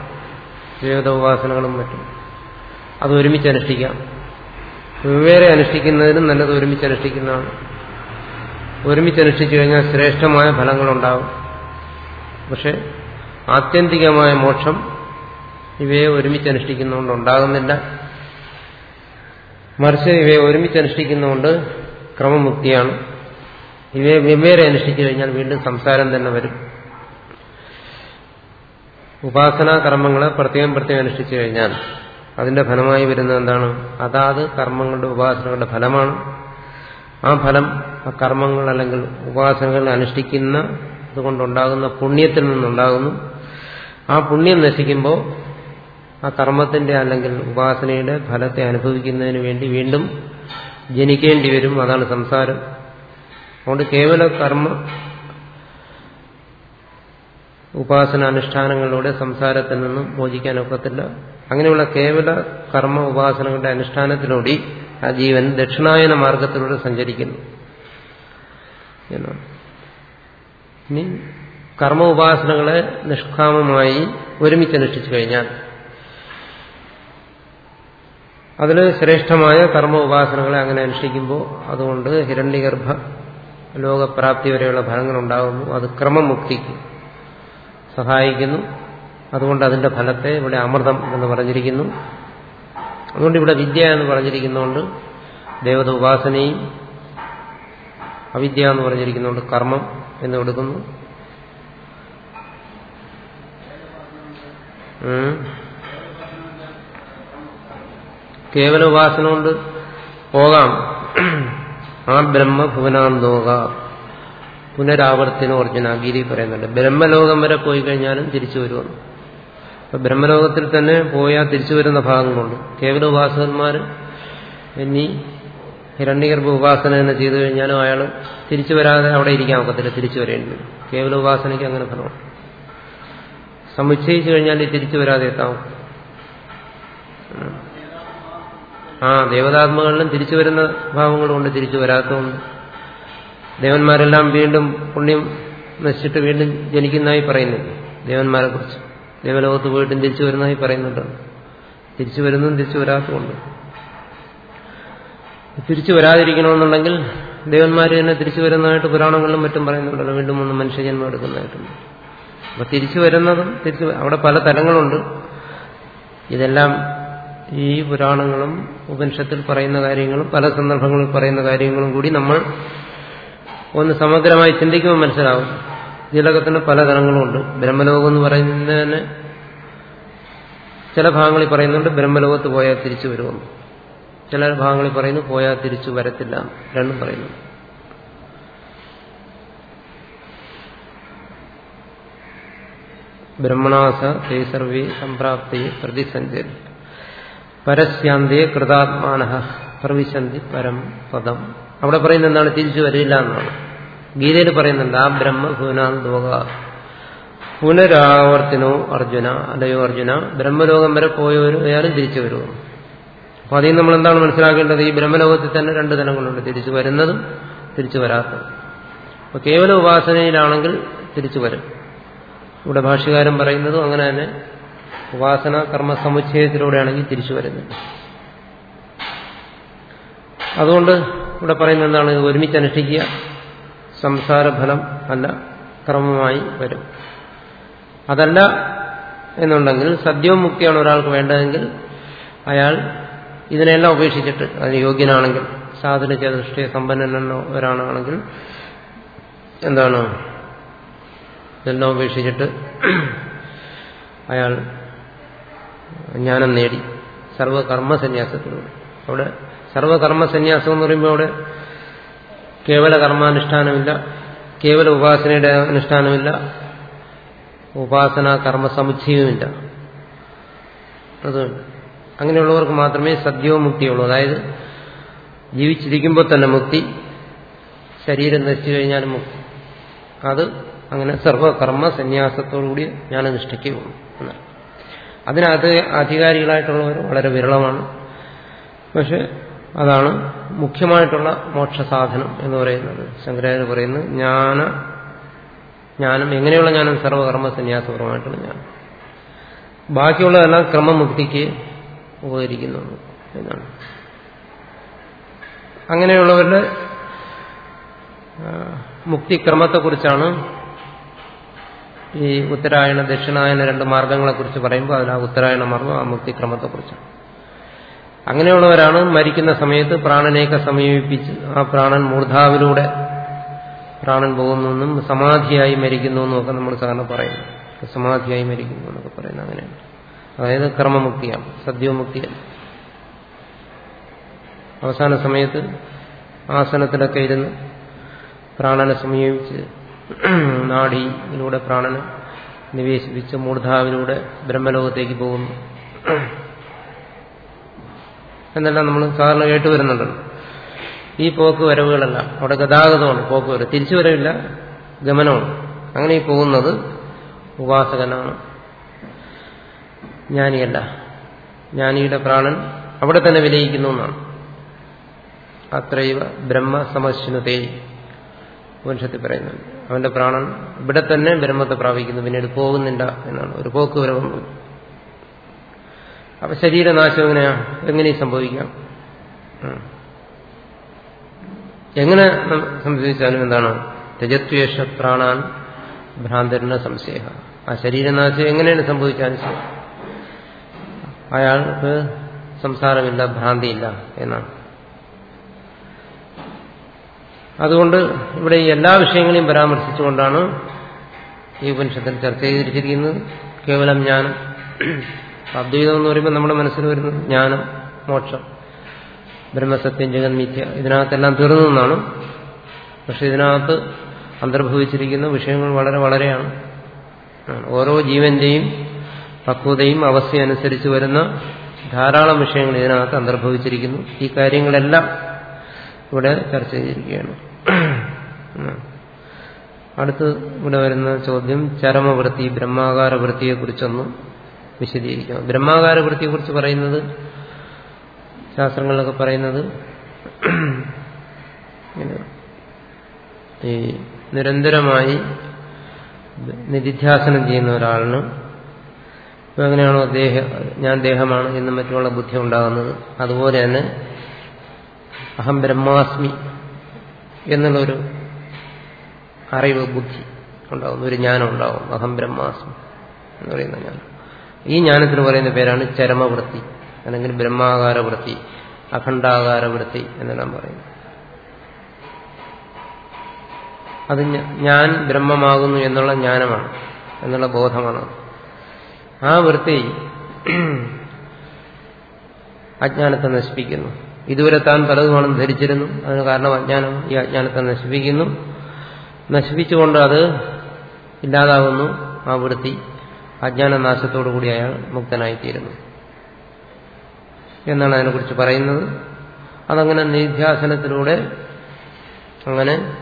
Speaker 1: ജീവിത ഉപാസനകളും മറ്റും. അത് ഒരുമിച്ച് അനുഷ്ഠിക്കാം. വെവ്വേറെ അനുഷ്ഠിക്കുന്നതിനും നല്ലത് ഒരുമിച്ച് അനുഷ്ഠിക്കുന്നതാണ്. ഒരുമിച്ച് അനുഷ്ഠിച്ചു കഴിഞ്ഞാൽ ശ്രേഷ്ഠമായ ഫലങ്ങളുണ്ടാവും പക്ഷെ ആത്യന്തികമായ മോക്ഷം ഇവയെ ഒരുമിച്ച് അനുഷ്ഠിക്കുന്നതുകൊണ്ട് ഉണ്ടാകുന്നില്ല. മറിച്ച് ഇവയെ ഒരുമിച്ച് അനുഷ്ഠിക്കുന്നതുകൊണ്ട് ക്രമമുക്തിയാണ്. ഇവയെ വെവ്വേറെ അനുഷ്ഠിച്ചു കഴിഞ്ഞാൽ വീണ്ടും സംസാരം തന്നെ വരും. ഉപാസനാ കർമ്മങ്ങളെ പ്രത്യേകം പ്രത്യേകം അനുഷ്ഠിച്ചു കഴിഞ്ഞാൽ അതിന്റെ ഫലമായി വരുന്നത് എന്താണ്? അതാത് കർമ്മങ്ങളുടെ ഉപാസനകളുടെ ഫലമാണ്. ആ ഫലം ആ കർമ്മങ്ങൾ അല്ലെങ്കിൽ ഉപാസനകൾ അനുഷ്ഠിക്കുന്ന അതുകൊണ്ടുണ്ടാകുന്ന പുണ്യത്തിൽ നിന്നുണ്ടാകുന്നു. ആ പുണ്യം നശിക്കുമ്പോൾ ആ കർമ്മത്തിന്റെ അല്ലെങ്കിൽ ഉപാസനയുടെ ഫലത്തെ അനുഭവിക്കുന്നതിന് വേണ്ടി വീണ്ടും ജനിക്കേണ്ടി വരും. അതാണ് സംസാരം. അതുകൊണ്ട് കേവല കർമ്മ ഉപാസന അനുഷ്ഠാനങ്ങളിലൂടെ സംസാരത്തിൽ നിന്നും മോചിക്കാൻ ഒക്കത്തില്ല. അങ്ങനെയുള്ള കേവല കർമ്മ ഉപാസനകളുടെ അനുഷ്ഠാനത്തിലൂടെ ആ ജീവൻ ദക്ഷിണായന മാർഗത്തിലൂടെ സഞ്ചരിക്കുന്നു. ഇനി കർമ്മ ഉപാസനകളെ നിഷ്കാമമായി ഒരുമിച്ച് അനുഷ്ഠിച്ചു കഴിഞ്ഞാൽ അതിൽ ശ്രേഷ്ഠമായ കർമ്മ ഉപാസനകളെ അങ്ങനെ അനുഷ്ഠിക്കുമ്പോൾ അതുകൊണ്ട് ഹിരണ്യഗർഭ ലോകപ്രാപ്തി വരെയുള്ള ഫലങ്ങൾ ഉണ്ടാകുന്നു അത് ക്രമമുക്തിക്ക് സഹായിക്കുന്നു. അതുകൊണ്ട് അതിന്റെ ഫലത്തെ ഇവിടെ അമൃതം എന്ന് പറഞ്ഞിരിക്കുന്നു. അതുകൊണ്ട് ഇവിടെ വിദ്യ എന്ന് പറഞ്ഞിരിക്കുന്നതുകൊണ്ട് ദേവത ഉപാസനയും അവിദ്യ എന്ന് പറഞ്ഞിരിക്കുന്നതുകൊണ്ട് കർമ്മം എന്ന് കൊടുക്കുന്നു കേവല ഉപാസന കൊണ്ട് പോകാം. ആ ബ്രഹ്മ ഭുവനാന്തോക പുനരാവർത്തന അർജുന ഗീതി പറയുന്നുണ്ട്. ബ്രഹ്മലോകം വരെ പോയി കഴിഞ്ഞാലും തിരിച്ചു വരുമെന്ന്. അപ്പൊ ബ്രഹ്മലോകത്തിൽ തന്നെ പോയാൽ തിരിച്ചു വരുന്ന ഭാഗങ്ങളുണ്ട് കേവല ഉപാസകന്മാർ ഇനി ഹിരണ്യഗർഭ ഉപാസന തന്നെ ചെയ്തു കഴിഞ്ഞാലും അയാൾ തിരിച്ചു വരാതെ അവിടെ ഇരിക്കാൻ ഒക്കത്തില്ല തിരിച്ചു വരേണ്ടി വരും. കേവല ഉപാസനയ്ക്ക് അങ്ങനെ ഫലമാണ് സമുച്ചയിച്ചു കഴിഞ്ഞാൽ തിരിച്ചു വരാതെ എത്താവും. ആ ദേവതാത്മകളിലും തിരിച്ചു വരുന്ന ഭാവങ്ങളുണ്ട് തിരിച്ചു വരാത്തതുണ്ട് ദേവന്മാരെല്ലാം വീണ്ടും പുണ്യം നശിച്ചിട്ട് വീണ്ടും ജനിക്കുന്നതായി പറയുന്നുണ്ട്. ദേവന്മാരെ കുറിച്ച് ദേവലോകത്ത് പോയിട്ടും തിരിച്ചു വരുന്നതായി പറയുന്നുണ്ട്. തിരിച്ചു വരുന്നതും തിരിച്ചു വരാത്തതുണ്ട് തിരിച്ചു വരാതിരിക്കണമെന്നുണ്ടെങ്കിൽ ദേവന്മാർ തന്നെ തിരിച്ചു വരുന്നതായിട്ട് പുരാണങ്ങളിലും മറ്റും പറയുന്നുണ്ടല്ലോ. വീണ്ടും ഒന്ന് മനുഷ്യജന്മം എടുക്കുന്നതായിട്ടുണ്ട്. അപ്പൊ തിരിച്ചു വരുന്നതും തിരിച്ചു അവിടെ പല തലങ്ങളുണ്ട്. ഇതെല്ലാം ഈ പുരാണങ്ങളും ഉപനിഷത്തിൽ പറയുന്ന കാര്യങ്ങളും പല സന്ദർഭങ്ങളിൽ പറയുന്ന കാര്യങ്ങളും കൂടി നമ്മൾ ഒന്ന് സമഗ്രമായി ചിന്തിക്കുമ്പോൾ മനസ്സിലാവും. ഇതിലൊക്കെ തന്നെ പല തലങ്ങളുമുണ്ട്. ബ്രഹ്മലോകം എന്ന് പറയുന്നതിന് ചില ഭാഗങ്ങളിൽ പറയുന്നുണ്ട് ബ്രഹ്മലോകത്ത് പോയാൽ തിരിച്ചു വരുമെന്ന്. ചില ഭാഗങ്ങളിൽ പറയുന്നു പോയാൽ തിരിച്ചു വരത്തില്ല രണ്ടും പറയുന്നു. ബ്രഹ്മണാസ തേ സർവേ സംപ്രാപ്തി പ്രതിസന്ധി പരസ്യാന്തേ കൃതാത്മാന പ്രവിശന്തി പരം പദം അവിടെ പറയുന്ന എന്താണ്? തിരിച്ചു വരില്ല എന്നാണ്। ഗീതയിൽ പറയുന്നുണ്ട് ആ ബ്രഹ്മ ഭൂനാൻ ദോക പുനരാവർത്തിനോ അർജുന അല്ലയോ അർജുന ബ്രഹ്മലോകം വരെ പോയവരും തിരിച്ചു വരുമോ അപ്പൊ അതിൽ നമ്മൾ എന്താണ് മനസ്സിലാക്കേണ്ടത്? ഈ ബ്രഹ്മലോകത്തിൽ തന്നെ രണ്ട് തലങ്ങളുണ്ട്. തിരിച്ചു വരുന്നതും തിരിച്ചു വരാത്തതും. അപ്പൊ കേവല ഉപാസനയിലാണെങ്കിൽ തിരിച്ചു വരും. ഇവിടെ ഭാഷകാരം പറയുന്നതും അങ്ങനെ തന്നെ. ഉപാസന കർമ്മ സമുച്ചയത്തിലൂടെയാണെങ്കിൽ തിരിച്ചു വരുന്നത്. അതുകൊണ്ട് ഇവിടെ പറയുന്ന എന്താണ്? ഒരുമിച്ച് അനുഷ്ഠിക്കുക. സംസാരഫലം അല്ല ക്രമമായി വരും. അതല്ല എന്നുണ്ടെങ്കിൽ സദ്യവും മുക്തിയാണ് ഒരാൾക്ക് വേണ്ടതെങ്കിൽ അയാൾ ഇതിനെല്ലാം ഉപേക്ഷിച്ചിട്ട് അതിന് യോഗ്യനാണെങ്കിൽ സാധന ചതുഷ്ടയ സമ്പന്നനോ ഒരാളാണെങ്കിൽ എന്താണ്? ഇതെല്ലാം ഉപേക്ഷിച്ചിട്ട് അയാൾ ജ്ഞാനം നേടി. സർവകർമ്മസന്യാസത്തിലൂടെ അവിടെ സർവകർമ്മസന്യാസം എന്ന് പറയുമ്പോൾ അവിടെ കേവല കർമാനുഷ്ഠാനമില്ല കേവല ഉപാസനയുടെ അനുഷ്ഠാനമില്ല ഉപാസന കർമ്മ സമുച്ചയവുമില്ല. അതുകൊണ്ട് അങ്ങനെയുള്ളവർക്ക് മാത്രമേ സദ്യവും മുക്തിയുള്ളൂ. അതായത് ജീവിച്ചിരിക്കുമ്പോൾ തന്നെ മുക്തി ശരീരം നശിച്ചു കഴിഞ്ഞാലും മുക്തി. അത് അങ്ങനെ സർവകർമ്മ സന്യാസത്തോടുകൂടി ഞാൻ അനുഷ്ഠിക്കുകയുള്ളൂ എന്നാണ് അതിനകത്ത് അധികാരികളായിട്ടുള്ളവർ വളരെ വിരളമാണ്. പക്ഷെ അതാണ് മുഖ്യമായിട്ടുള്ള മോക്ഷസാധനം എന്ന് പറയുന്നത്. ശങ്കരാചാര്യ പറയുന്നത് ജ്ഞാന ജ്ഞാനം എങ്ങനെയുള്ള ജ്ഞാനം? സർവകർമ്മ സന്യാസപരമായിട്ടുള്ള ജ്ഞാനം. ബാക്കിയുള്ളതെല്ലാം ക്രമമുക്തിക്ക് ഉപകരിക്കുന്നു എന്നാണ്. അങ്ങനെയുള്ളവരുടെ മുക്തിക്രമത്തെക്കുറിച്ചാണ് ഈ ഉത്തരായണ ദക്ഷിണായന രണ്ട് മാർഗങ്ങളെക്കുറിച്ച് പറയുമ്പോൾ അതിൽ ആ ഉത്തരായണ മാർഗം ആ മുക്തിക്രമത്തെക്കുറിച്ചാണ്. അങ്ങനെയുള്ളവരാണ് മരിക്കുന്ന സമയത്ത് പ്രാണനെയൊക്കെ സമീപിച്ച് ആ പ്രാണൻ മൂർധാവിലൂടെ പ്രാണൻ പോകുന്നെന്നും സമാധിയായി മരിക്കുന്നു എന്നൊക്കെ നമ്മൾ സാധാരണ പറയുന്നു. സമാധിയായി മരിക്കുന്നു എന്നൊക്കെ പറയുന്നത് അങ്ങനെയാണ്. അതായത് കർമ്മമുക്തിയാണ് സദ്യോമുക്തിയാണ് അവസാന സമയത്ത് ആസനത്തിലൊക്കെ ഇരുന്ന് പ്രാണനെ സമീപിച്ച് നാഡിയിലൂടെ പ്രാണന് നിവേശിപ്പിച്ച് മൂർധാവിലൂടെ ബ്രഹ്മലോകത്തേക്ക് പോകുന്നു. എന്നെല്ലാം നമ്മൾ സാധാരണ കേട്ടുവരുന്നുണ്ടല്ലോ ഈ പോക്ക് വരവുകളല്ല. അവിടെ ഗതാഗതമാണ് പോക്ക് വരവ്. തിരിച്ചു വരവില്ല ഗമനമാണ്. അങ്ങനെ ഈ പോകുന്നത് ഉപാസകനാണ്. ജ്ഞാനിയല്ല. ജ്ഞാനിയുടെ പ്രാണൻ അവിടെ തന്നെ വിലയിക്കുന്നു എന്നാണ്. അത്രൈവ ബ്രഹ്മ സമശ്നുതേ ഉപനിഷത്തിൽ പറയുന്നുണ്ട് അവന്റെ പ്രാണൻ ഇവിടെ തന്നെ ബ്രഹ്മത്തെ പ്രാപിക്കുന്നു. പിന്നീട് പോകുന്നില്ല എന്നാണ്. ഒരു പോക്ക് വരവൊന്നും അപ്പൊ ശരീരനാശം എങ്ങനെയാ? എങ്ങനെ സംഭവിക്കാം. എങ്ങനെ സംഭവിച്ചാലും എന്താണ്? രജത്വേഷ പ്രാണാൻ ഭ്രാന്തരന സംശയ. ആ ശരീരനാശം എങ്ങനെയാണ് സംഭവിച്ചാലും അയാൾക്ക് സംസാരമില്ല ഭ്രാന്തിയില്ല എന്നാണ്. അതുകൊണ്ട് ഇവിടെ എല്ലാ വിഷയങ്ങളെയും പരാമർശിച്ചുകൊണ്ടാണ് ഈ ഉപനിഷത്തിൽ ചർച്ച ചെയ്തിരിക്കുന്നത് കേവലം ജ്ഞാനം. അദ്വൈതം എന്ന് പറയുമ്പോൾ നമ്മുടെ മനസ്സിൽ വരുന്നത് ജ്ഞാനം മോക്ഷം ബ്രഹ്മസത്യം ജഗന്മിഥ്യ ഇതിനകത്തെല്ലാം തീർന്നു എന്നാണ്. പക്ഷെ ഇതിനകത്ത് അന്തർഭവിച്ചിരിക്കുന്ന വിഷയങ്ങൾ വളരെ വളരെയാണ്. ഓരോ ജീവന്റെയും പക്വതയും അവസ്ഥയനുസരിച്ച് വരുന്ന ധാരാളം വിഷയങ്ങൾ ഇതിനകത്ത് അന്തർഭവിച്ചിരിക്കുന്നു. ഈ കാര്യങ്ങളെല്ലാം ഇവിടെ ചർച്ച ചെയ്തിരിക്കുകയാണ്. അടുത്ത് ഇവിടെ വരുന്ന ചോദ്യം ചരമവൃത്തി ബ്രഹ്മാകാര വൃത്തിയെ കുറിച്ചൊന്ന് വിശദീകരിക്കാം. ബ്രഹ്മാകാര വൃത്തിയെ കുറിച്ച് പറയുന്നത് ശാസ്ത്രങ്ങളിലൊക്കെ പറയുന്നത് ഈ നിരന്തരമായി നിധിധ്യാസനം ചെയ്യുന്ന ഒരാളിന് ഇപ്പം എങ്ങനെയാണോ ദേഹ ഞാൻ ദേഹമാണ് എന്ന് മറ്റുള്ള ബുദ്ധി ഉണ്ടാകുന്നത്. അതുപോലെ തന്നെ അഹം ബ്രഹ്മാസ്മി എന്നുള്ളൊരു അറിവ് ബുദ്ധി ഉണ്ടാകും ഒരു ജ്ഞാനം ഉണ്ടാകും അഹം ബ്രഹ്മാസ്മി എന്ന് പറയുന്ന ജ്ഞാനം. ഈ ജ്ഞാനത്തിന് പറയുന്ന പേരാണ് ചരമവൃത്തി അല്ലെങ്കിൽ ബ്രഹ്മാകാര വൃത്തി അഖണ്ഡാകാര വൃത്തി എന്നെല്ലാം പറയുന്നു. അത് ഞാൻ ബ്രഹ്മമാകുന്നു എന്നുള്ള ജ്ഞാനമാണ് എന്നുള്ള ബോധമാണ്. ആ വൃത്തി അജ്ഞാനത്തെ നശിപ്പിക്കുന്നു. ഇതുവരെ താൻ പലതുമാണെന്ന് ധരിച്ചിരുന്നു അതിന് കാരണം അജ്ഞാനം ഈ അജ്ഞാനത്തെ നശിപ്പിക്കുന്നു. നശിപ്പിച്ചുകൊണ്ട് അത് ഇല്ലാതാകുന്നു. ആ വൃത്തി അജ്ഞാനനാശത്തോടു കൂടി അയാൾ മുക്തനായിത്തീരുന്നു. എന്നാണ് അതിനെക്കുറിച്ച് പറയുന്നത്. അതങ്ങനെ നിധ്യാസനത്തിലൂടെ അങ്ങനെ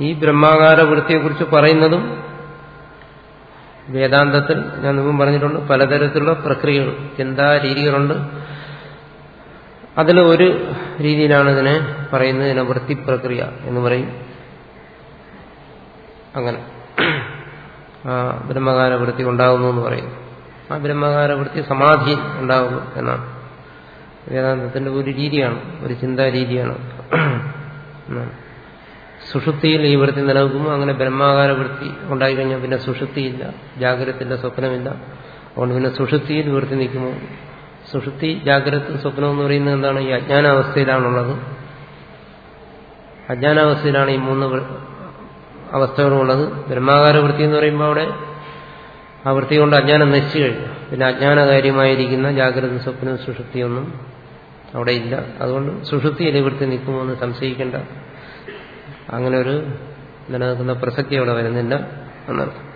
Speaker 1: ഈ ബ്രഹ്മാകാര വൃത്തിയെക്കുറിച്ച് പറയുന്നതും വേദാന്തത്തിൽ ഞാൻ മുമ്പ് പറഞ്ഞിട്ടുണ്ട് പലതരത്തിലുള്ള പ്രക്രിയകൾ ചിന്താ രീതികളുണ്ട്. അതിൽ ഒരു രീതിയിലാണ് ഇതിനെ പറയുന്നത് ഇതിനെ വൃത്തി പ്രക്രിയ എന്ന് പറയും. അങ്ങനെ. ആ ബ്രഹ്മകാര വൃത്തി ഉണ്ടാകുന്നു എന്ന് പറയുന്നു. ആ ബ്രഹ്മകാര വൃത്തി സമാധി ഉണ്ടാകുന്നു എന്നാണ്. വേദാന്തത്തിന്റെ ഒരു രീതിയാണ് ഒരു ചിന്താ രീതിയാണ്. സുഷുപ്തിയിൽ ഈ വൃത്തി നിലനിൽക്കുമ്പോൾ അങ്ങനെ ബ്രഹ്മാകാര വൃത്തി ഉണ്ടായിക്കഴിഞ്ഞാൽ പിന്നെ സുഷുപ്തിയില്ല ജാഗ്രതത്തിന്റെ സ്വപ്നമില്ല. അതുകൊണ്ട് പിന്നെ സുഷുപ്തിയിൽ വൃത്തി നിൽക്കുമ്പോൾ സുഷുപ്തി ജാഗ്രത സ്വപ്നം എന്ന് പറയുന്നത് എന്താണ്? ഈ അജ്ഞാനാവസ്ഥയിലാണുള്ളത്. അജ്ഞാനാവസ്ഥയിലാണ് ഈ മൂന്ന് അവസ്ഥകളുള്ളത് ബ്രഹ്മാകാര വൃത്തി എന്ന് പറയുമ്പോൾ അവിടെ ആ വൃത്തി കൊണ്ട് അജ്ഞാനം നശിച്ചു കഴിഞ്ഞു. പിന്നെ അജ്ഞാനകാര്യമായിരിക്കുന്ന ജാഗ്രത സ്വപ്നം സുഷുപ്തിയൊന്നും അവിടെ ഇല്ല. അതുകൊണ്ട് സുഷുപ്തിയിൽ വൃത്തി നിൽക്കുമോ എന്ന് സംശയിക്കേണ്ട. അങ്ങനെ ഒരു നിലനിൽക്കുന്ന പ്രസക്തി അവിടെ വരുന്നില്ല എന്നർത്ഥം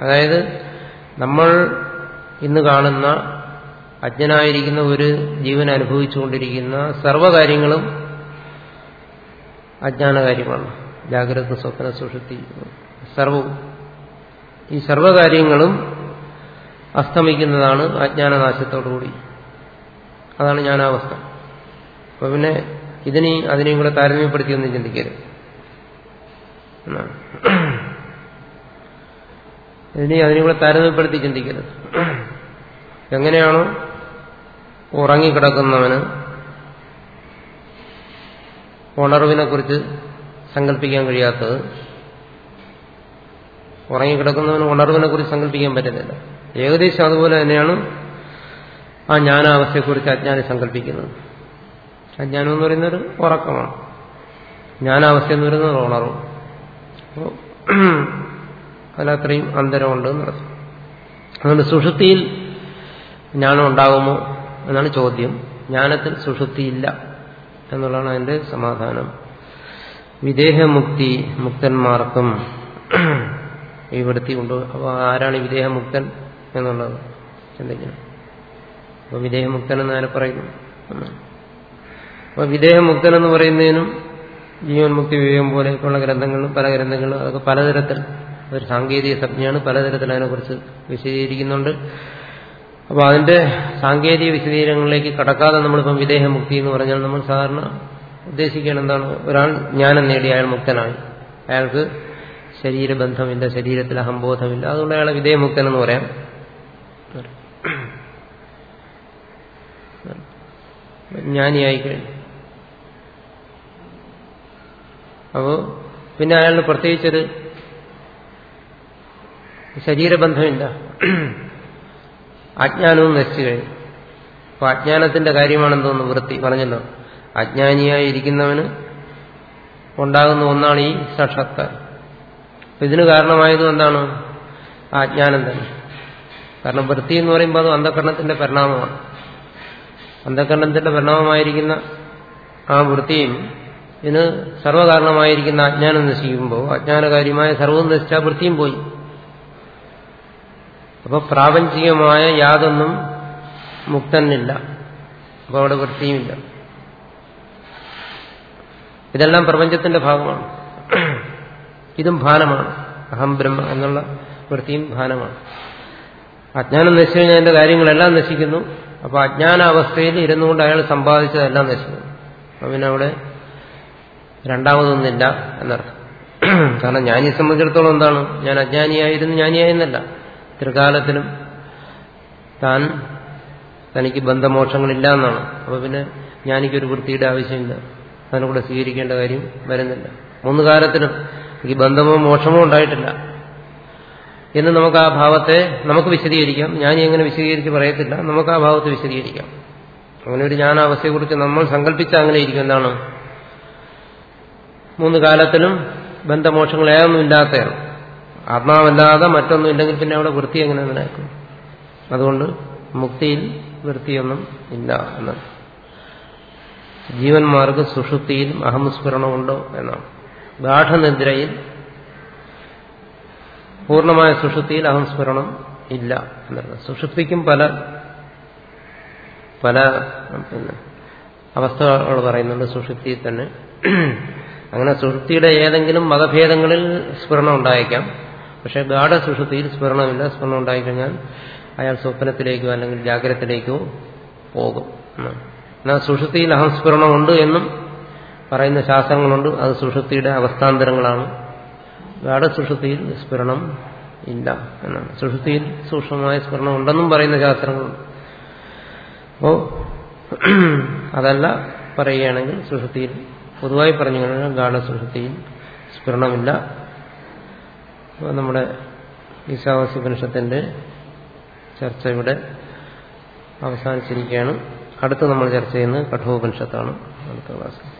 Speaker 1: അതായത് നമ്മൾ ഇന്ന് കാണുന്ന അജ്ഞനായിരിക്കുന്ന ഒരു ജീവൻ അനുഭവിച്ചുകൊണ്ടിരിക്കുന്ന സർവകാര്യങ്ങളും അജ്ഞാനകാര്യമാണ്. ജാഗ്രത സ്വപ്ന സുഷുതി സർവവും ഈ സർവകാര്യങ്ങളും അസ്തമിക്കുന്നതാണ് അജ്ഞാനനാശത്തോടുകൂടി. അതാണ് ജ്ഞാനാവസ്ഥ. അപ്പൊ പിന്നെ ഇതിനെ അതിനെയും കൂടെ താരതമ്യപ്പെടുത്തിയൊന്നും ചിന്തിക്കരുത്. എന്നാണ്. ഇതിനെ അതിനെ കൂടെ താരതമ്യപ്പെടുത്തി ചിന്തിക്കരുത്. എങ്ങനെയാണോ ഉറങ്ങിക്കിടക്കുന്നവന് ഉണർവിനെ കുറിച്ച് സങ്കല്പിക്കാൻ കഴിയാത്തത്. ഉറങ്ങിക്കിടക്കുന്നവന് ഉണർവിനെ കുറിച്ച് സങ്കല്പിക്കാൻ പറ്റുന്നില്ല ഏകദേശം അതുപോലെ തന്നെയാണ് ആ ജ്ഞാനാവസ്ഥയെക്കുറിച്ച് അജ്ഞാനി സങ്കല്പിക്കുന്നത്. അജ്ഞാനം എന്ന് പറയുന്നത് ഉറക്കമാണ്. ജ്ഞാനാവസ്ഥ എന്ന് പറയുന്നത് ഉണർവ്. അപ്പോൾ അതിലത്രയും അന്തരമുണ്ട് അതുകൊണ്ട് സുഷുപ്തിയിൽ ജ്ഞാനം ഉണ്ടാകുമോ എന്നാണ് ചോദ്യം. ജ്ഞാനത്തിൽ സുഷുപ്തിയില്ല എന്നുള്ളതാണ് അതിന്റെ സമാധാനം. വിദേഹമുക്തി മുക്തന്മാർക്കും ഈ വൃത്തി കൊണ്ട് അപ്പോൾ ആരാണ് വിദേഹമുക്തൻ എന്നുള്ളത്? ചിന്തിക്കണം അപ്പോൾ വിദേഹമുക്തൻ എന്ന് ആരെ പറയുന്നു? അപ്പോൾ വിദേഹമുക്തൻ എന്ന് പറയുന്നതിനും ജീവൻമുക്തി വിവേകം പോലെയൊക്കെയുള്ള ഗ്രന്ഥങ്ങളും പല ഗ്രന്ഥങ്ങളും അതൊക്കെ പലതരത്തിൽ ഒരു സാങ്കേതിക സംജ്ഞയാണ് പലതരത്തിൽ അതിനെക്കുറിച്ച് വിശദീകരിക്കുന്നുണ്ട്. അപ്പോൾ അതിന്റെ സാങ്കേതിക വിശദീകരണങ്ങളിലേക്ക് കടക്കാതെ നമ്മളിപ്പം വിദേഹമുക്തി എന്ന് പറഞ്ഞാൽ നമ്മൾ സാധാരണ ഉദ്ദേശിക്കുകയാണ് എന്താണ്? ഒരാൾ ജ്ഞാനം നേടി അയാൾ മുക്തനായി. അയാൾക്ക് ശരീരബന്ധമില്ല ശരീരത്തിൽ അഹംബോധമില്ല. അതുകൊണ്ട് അയാളെ വിധേയമുക്തൻ എന്ന് പറയാം. ജ്ഞാനിയായി കഴിഞ്ഞു. അപ്പോ പിന്നെ അയാളിന് പ്രത്യേകിച്ചൊരു ശരീരബന്ധമില്ല. അജ്ഞാനവും നശിച്ചു കഴിഞ്ഞു. അപ്പൊ അജ്ഞാനത്തിന്റെ കാര്യമാണെന്തോന്ന് വൃത്തി പറഞ്ഞല്ലോ. അജ്ഞാനിയായി ഇരിക്കുന്നവന് ഉണ്ടാകുന്ന ഒന്നാണ് ഈ സാക്ഷാത്കാരം ഇതിന് കാരണമായതും എന്താണ്? അജ്ഞാനം തന്നെ. കാരണം വൃത്തി എന്ന് പറയുമ്പോൾ അത് അന്ധകരണത്തിന്റെ പരിണാമമാണ്. അന്ധകരണത്തിന്റെ പരിണാമമായിരിക്കുന്ന ആ വൃത്തിയും ഇതിന് സർവകാരണമായിരിക്കുന്ന അജ്ഞാനം നശിക്കുമ്പോൾ അജ്ഞാനകാര്യമായ സർവം നശിച്ചാൽ വൃത്തിയും പോയി. അപ്പോൾ പ്രാപഞ്ചികമായ യാതൊന്നും മുക്തനില്ല. അപ്പോൾ അവിടെ വൃത്തിയുമില്ല. ഇതെല്ലാം പ്രപഞ്ചത്തിന്റെ ഭാഗമാണ്. ഇതും ഭാനമാണ്. അഹം ബ്രഹ്മ എന്നുള്ള വൃത്തിയും ഭാനമാണ്. അജ്ഞാനം നശിച്ചു കഴിഞ്ഞാൽ അതിന്റെ കാര്യങ്ങളെല്ലാം നശിക്കുന്നു. അപ്പൊ അജ്ഞാനാവസ്ഥയിൽ ഇരുന്നുകൊണ്ട് അയാൾ സമ്പാദിച്ചതെല്ലാം നശിക്കുന്നു. പിന്നെ അവിടെ രണ്ടാമതൊന്നില്ല എന്നർത്ഥം. കാരണം ജ്ഞാനിയെ സംബന്ധിച്ചിടത്തോളം എന്താണ്? ഞാൻ അജ്ഞാനിയായിരുന്നു ജ്ഞാനിയായിരുന്നല്ല ത്രികാലത്തിലും താൻ തനിക്ക് ബന്ധമോക്ഷങ്ങളില്ല എന്നാണ്. അപ്പൊ പിന്നെ ജ്ഞാനിക്കൊരു വൃത്തിയുടെ ആവശ്യമില്ല. അതിനെ കൂടെ സ്വീകരിക്കേണ്ട കാര്യം വരുന്നില്ല. മൂന്ന് കാലത്തിലും എനിക്ക് ബന്ധമോ മോക്ഷമോ ഉണ്ടായിട്ടില്ല. എന്ന് നമുക്ക് ആ ഭാവത്തെ നമുക്ക് വിശദീകരിക്കാം. ഞാൻ എങ്ങനെ വിശദീകരിച്ച് പറയത്തില്ല. നമുക്ക് ആ ഭാവത്തെ വിശദീകരിക്കാം. അങ്ങനെ ഒരു ജ്ഞാനാവസ്ഥയെക്കുറിച്ച് നമ്മൾ സങ്കല്പിച്ച അങ്ങനെ ഇരിക്കും. എന്താണ്? മൂന്ന് കാലത്തിലും ബന്ധമോക്ഷങ്ങളേതൊന്നും ഇല്ലാത്തതാണ് ആത്മാവല്ലാതെ മറ്റൊന്നും ഇല്ലെങ്കിൽ പിന്നെ അവിടെ വൃത്തി എങ്ങനെ നിലനിൽക്കും? അതുകൊണ്ട് മുക്തിയിൽ വൃത്തിയൊന്നും ഇല്ല എന്നാണ് ജീവന്മാർക്ക് സുഷുപ്തിയിലും അഹംസ്മരണമുണ്ടോ എന്നാണ്. ഗാഠനിദ്രയിൽ പൂർണമായ സുഷുപ്തിയിൽ അഹംസ്മരണം ഇല്ല എന്നുള്ളത് സുഷുപ്തിക്കും പല പല പിന്നെ അവസ്ഥകൾ പറയുന്നുണ്ട് സുഷുപ്തിയിൽ തന്നെ. അങ്ങനെ സുഷുപ്തിയുടെ ഏതെങ്കിലും മതഭേദങ്ങളിൽ സ്മരണം ഉണ്ടായേക്കാം. പക്ഷെ ഗാഠ സുഷുപ്തിയിൽ സ്മരണമില്ല. സ്മരണം ഉണ്ടായിക്കഴിഞ്ഞാൽ അയാൾ സ്വപ്നത്തിലേക്കോ അല്ലെങ്കിൽ ജാഗ്രതത്തിലേക്കോ പോകും എന്നാൽ സുഷുതിയിൽ അഹംസ്ഫുരണമുണ്ട് എന്നും പറയുന്ന ശാസ്ത്രങ്ങളുണ്ട്. അത് സുഷുതിയുടെ അവസ്ഥാന്തരങ്ങളാണ്. ഗാഠസുഷുപ്തിയിൽ സ്ഫുരണം ഇല്ല എന്നാണ്. സുഷുതിയിൽ സൂക്ഷ്മമായ സ്ഫുരണം ഉണ്ടെന്നും പറയുന്ന ശാസ്ത്രങ്ങളുണ്ട്. അപ്പോ അതല്ല പറയുകയാണെങ്കിൽ സുഷുതിയിൽ പൊതുവായി പറഞ്ഞു കഴിഞ്ഞാൽ ഗാഠസുഷുതിയിൽ സ്ഫുരണമില്ല. നമ്മുടെ ഈശാവാസ്യപനിഷത്തിന്റെ ചർച്ച ഇവിടെ അവസാനിച്ചിരിക്കുകയാണ്. അടുത്ത് നമ്മൾ ചർച്ച ചെയ്യുന്നത് കഠോപനിഷത്താണ്. അടുത്ത ക്ലാസ്.